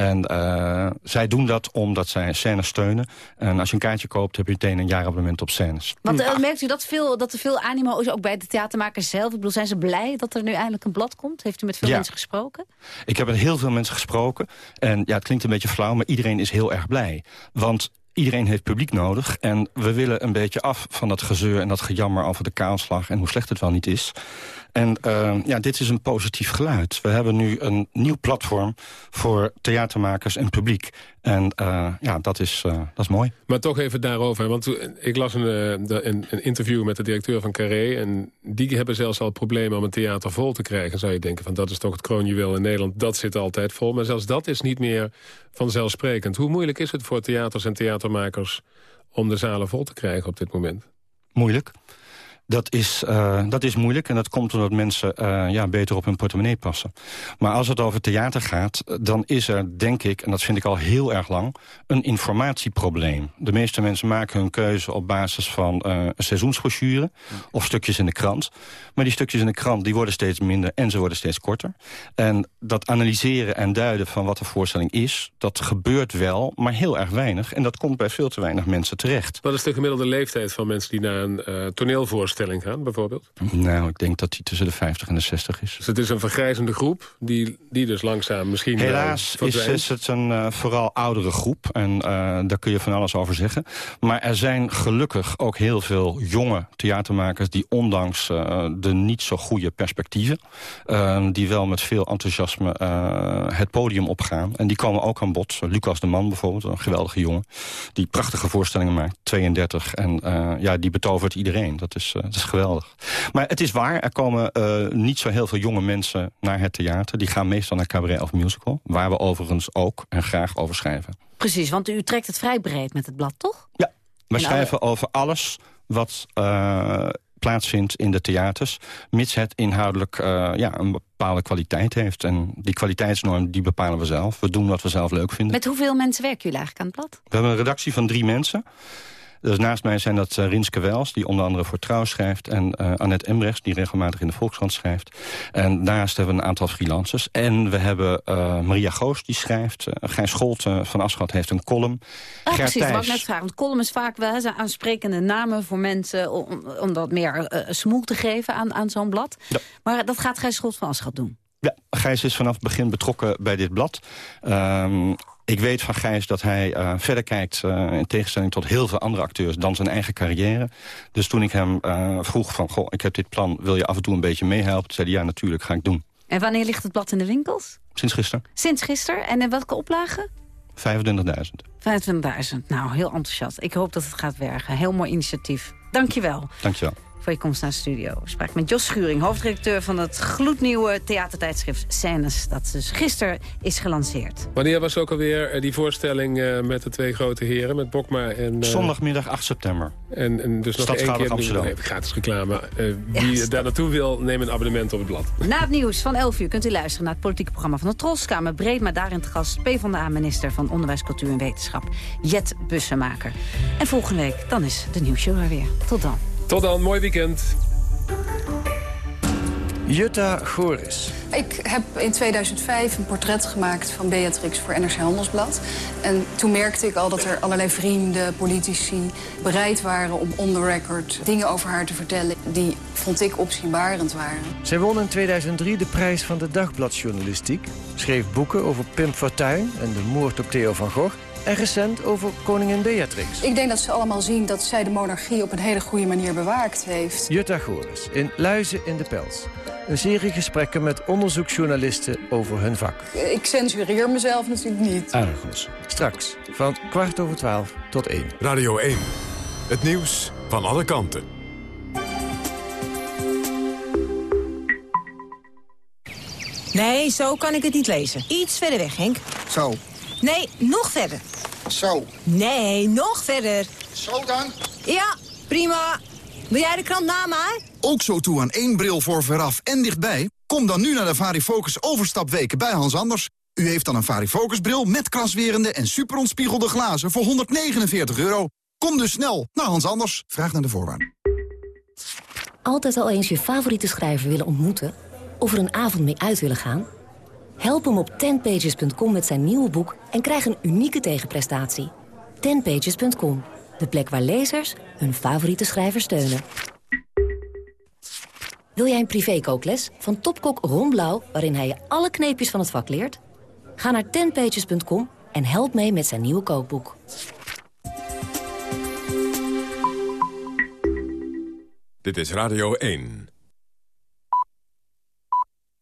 En eh, zij doen dat omdat zij scènes steunen. En als je een kaartje koopt, heb je meteen een jaarabonnement op scènes. Want eh, merkt u dat, veel, dat er veel animo is, ook bij de theatermakers zelf? Ik bedoel, zijn ze blij dat er nu eindelijk een blad komt? Heeft u met veel Ja. mensen gesproken? Ik heb met heel veel mensen gesproken. En ja, het klinkt een beetje flauw, maar iedereen is heel erg blij. Want iedereen heeft publiek nodig. En we willen een beetje af van dat gezeur en dat gejammer over de kaalslag... en hoe slecht het wel niet is. En eh, ja, dit is een positief geluid. We hebben nu een nieuw platform voor theatermakers en publiek. En eh, ja, dat is, eh, dat is mooi. Maar toch even daarover. Want ik las een, eh, een, een interview met de directeur van Carré. En die hebben zelfs al problemen om een theater vol te krijgen. Zou je denken van dat is toch het kroonjuweel in Nederland. Dat zit altijd vol. Maar zelfs dat is niet meer vanzelfsprekend. Hoe moeilijk is het voor theaters en theatermakers... om de zalen vol te krijgen op dit moment? Moeilijk. Dat is, eh, dat is moeilijk en dat komt omdat mensen eh, ja, beter op hun portemonnee passen. Maar als het over theater gaat, dan is er, denk ik... en dat vind ik al heel erg lang, een informatieprobleem. De meeste mensen maken hun keuze op basis van een seizoensbrochure... of stukjes in de krant. Maar die stukjes in de krant die worden steeds minder en ze worden steeds korter. En dat analyseren en duiden van wat de voorstelling is... dat gebeurt wel, maar heel erg weinig. En dat komt bij veel te weinig mensen terecht. Wat is de gemiddelde leeftijd van mensen die naar een eh, toneelvoorstelling gaan, bijvoorbeeld? Nou, ik denk dat die tussen de 50 en de 60 is. Dus het is een vergrijzende groep die, die dus langzaam misschien... eh, Helaas is, is het een eh, vooral oudere groep. En eh, daar kun je van alles over zeggen. Maar er zijn gelukkig ook heel veel jonge theatermakers... die ondanks de niet zo goede perspectieven... eh, die wel met veel enthousiasme het podium opgaan. En die komen ook aan bod. Lucas de Man bijvoorbeeld, een geweldige jongen... die prachtige voorstellingen maakt, 32. En ja, die betovert iedereen. Dat is, dat is geweldig. Maar het is waar, er komen eh, niet zo heel veel jonge mensen naar het theater. Die gaan meestal naar cabaret of musical. Waar we overigens ook en graag over schrijven. Precies, want u trekt het vrij breed met het blad, toch? Ja, we En schrijven over alles wat eh, plaatsvindt in de theaters... mits het inhoudelijk eh, ja, een bepaalde kwaliteit heeft. En die kwaliteitsnorm die bepalen we zelf. We doen wat we zelf leuk vinden. Met hoeveel mensen werken jullie eigenlijk aan het blad? We hebben een redactie van drie mensen. Dus naast mij zijn dat eh, Rinske Wels, die onder andere voor Trouw schrijft... en eh, Annette Embrechts, die regelmatig in de Volkskrant schrijft. En daarnaast hebben we een aantal freelancers. En we hebben eh, Maria Goos, die schrijft. Gijs Scholte van Aschat heeft een column. Ah, Gert precies, wou ik net vragen. Want column is vaak wel zijn aansprekende namen voor mensen... om, om dat meer smoel te geven aan, aan zo'n blad. Maar dat gaat Gijs Schot van Aschat doen. Ja, Gijs is vanaf het begin betrokken bij dit blad. Ehm, ik weet van Gijs dat hij eh, verder kijkt... eh, in tegenstelling tot heel veel andere acteurs... dan zijn eigen carrière. Dus toen ik hem eh, vroeg van... Goh, ik heb dit plan, wil je af en toe een beetje meehelpen? zei hij, ja, natuurlijk, ga ik doen. En wanneer ligt het blad in de winkels? Sinds gisteren, Sinds gisteren. En in welke oplagen? 25.000. 25.000. Nou, heel enthousiast. Ik hoop dat het gaat werken. Heel mooi initiatief. Dankjewel Dankjewel. Voor je komst naar de studio. We spraken met Jos Schuring, hoofdredacteur van het gloednieuwe theatertijdschrift Scènes. Dat dus gisteren is gelanceerd. Wanneer was ook alweer eh, die voorstelling eh, met de twee grote heren, met Bokma en... eh, Zondagmiddag 8 september. En, en dus nog één keer Amsterdam. Even gratis reclame. Eh, wie daar naartoe wil, neem een abonnement op het blad. Na het nieuws van 11 uur kunt u luisteren naar het politieke programma van de Troskamer. Breed, maar daarin te gast PvdA-minister van Onderwijs, Cultuur en Wetenschap, Jet Bussemaker. En volgende week, dan is de nieuwsshow er weer. Tot dan. Tot dan, mooi weekend. Jutta Goris. Ik heb in 2005 een portret gemaakt van Beatrix voor NRC Handelsblad. En toen merkte ik al dat er allerlei vrienden, politici... bereid waren om on the record dingen over haar te vertellen... die, vond ik, opzienbarend waren. Zij won in 2003 de prijs van de Dagbladjournalistiek. Schreef boeken over Pim Fortuyn en de moord op Theo van Gogh. En recent over koningin Beatrix. Ik denk dat ze allemaal zien dat zij de monarchie op een hele goede manier bewaakt heeft. Jutta Goris in Luizen in de Pels. Een serie gesprekken met onderzoeksjournalisten over hun vak. Ik censureer mezelf natuurlijk niet. Argos. Straks van kwart over twaalf tot één. Radio 1. Het nieuws van alle kanten. Nee, zo kan ik het niet lezen. Iets verder weg, Henk. Zo. Nee, nog verder. Zo. Nee, nog verder. Zo dan? Ja, prima. Wil jij de krant na mij? Ook zo toe aan één bril voor veraf en dichtbij? Kom dan nu naar de Varifocus overstapweken bij Hans Anders. U heeft dan een Varifocus bril met kraswerende en superontspiegelde glazen voor 149 euro. Kom dus snel naar Hans Anders. Vraag naar de voorwaarden. Altijd al eens je favoriete schrijver willen ontmoeten? Of er een avond mee uit willen gaan? Help hem op 10pages.com met zijn nieuwe boek en krijg een unieke tegenprestatie. 10pages.com, de plek waar lezers hun favoriete schrijver steunen. Wil jij een privékookles van topkok Ron Blauw... waarin hij je alle kneepjes van het vak leert? Ga naar 10pages.com en help mee met zijn nieuwe kookboek. Dit is Radio 1.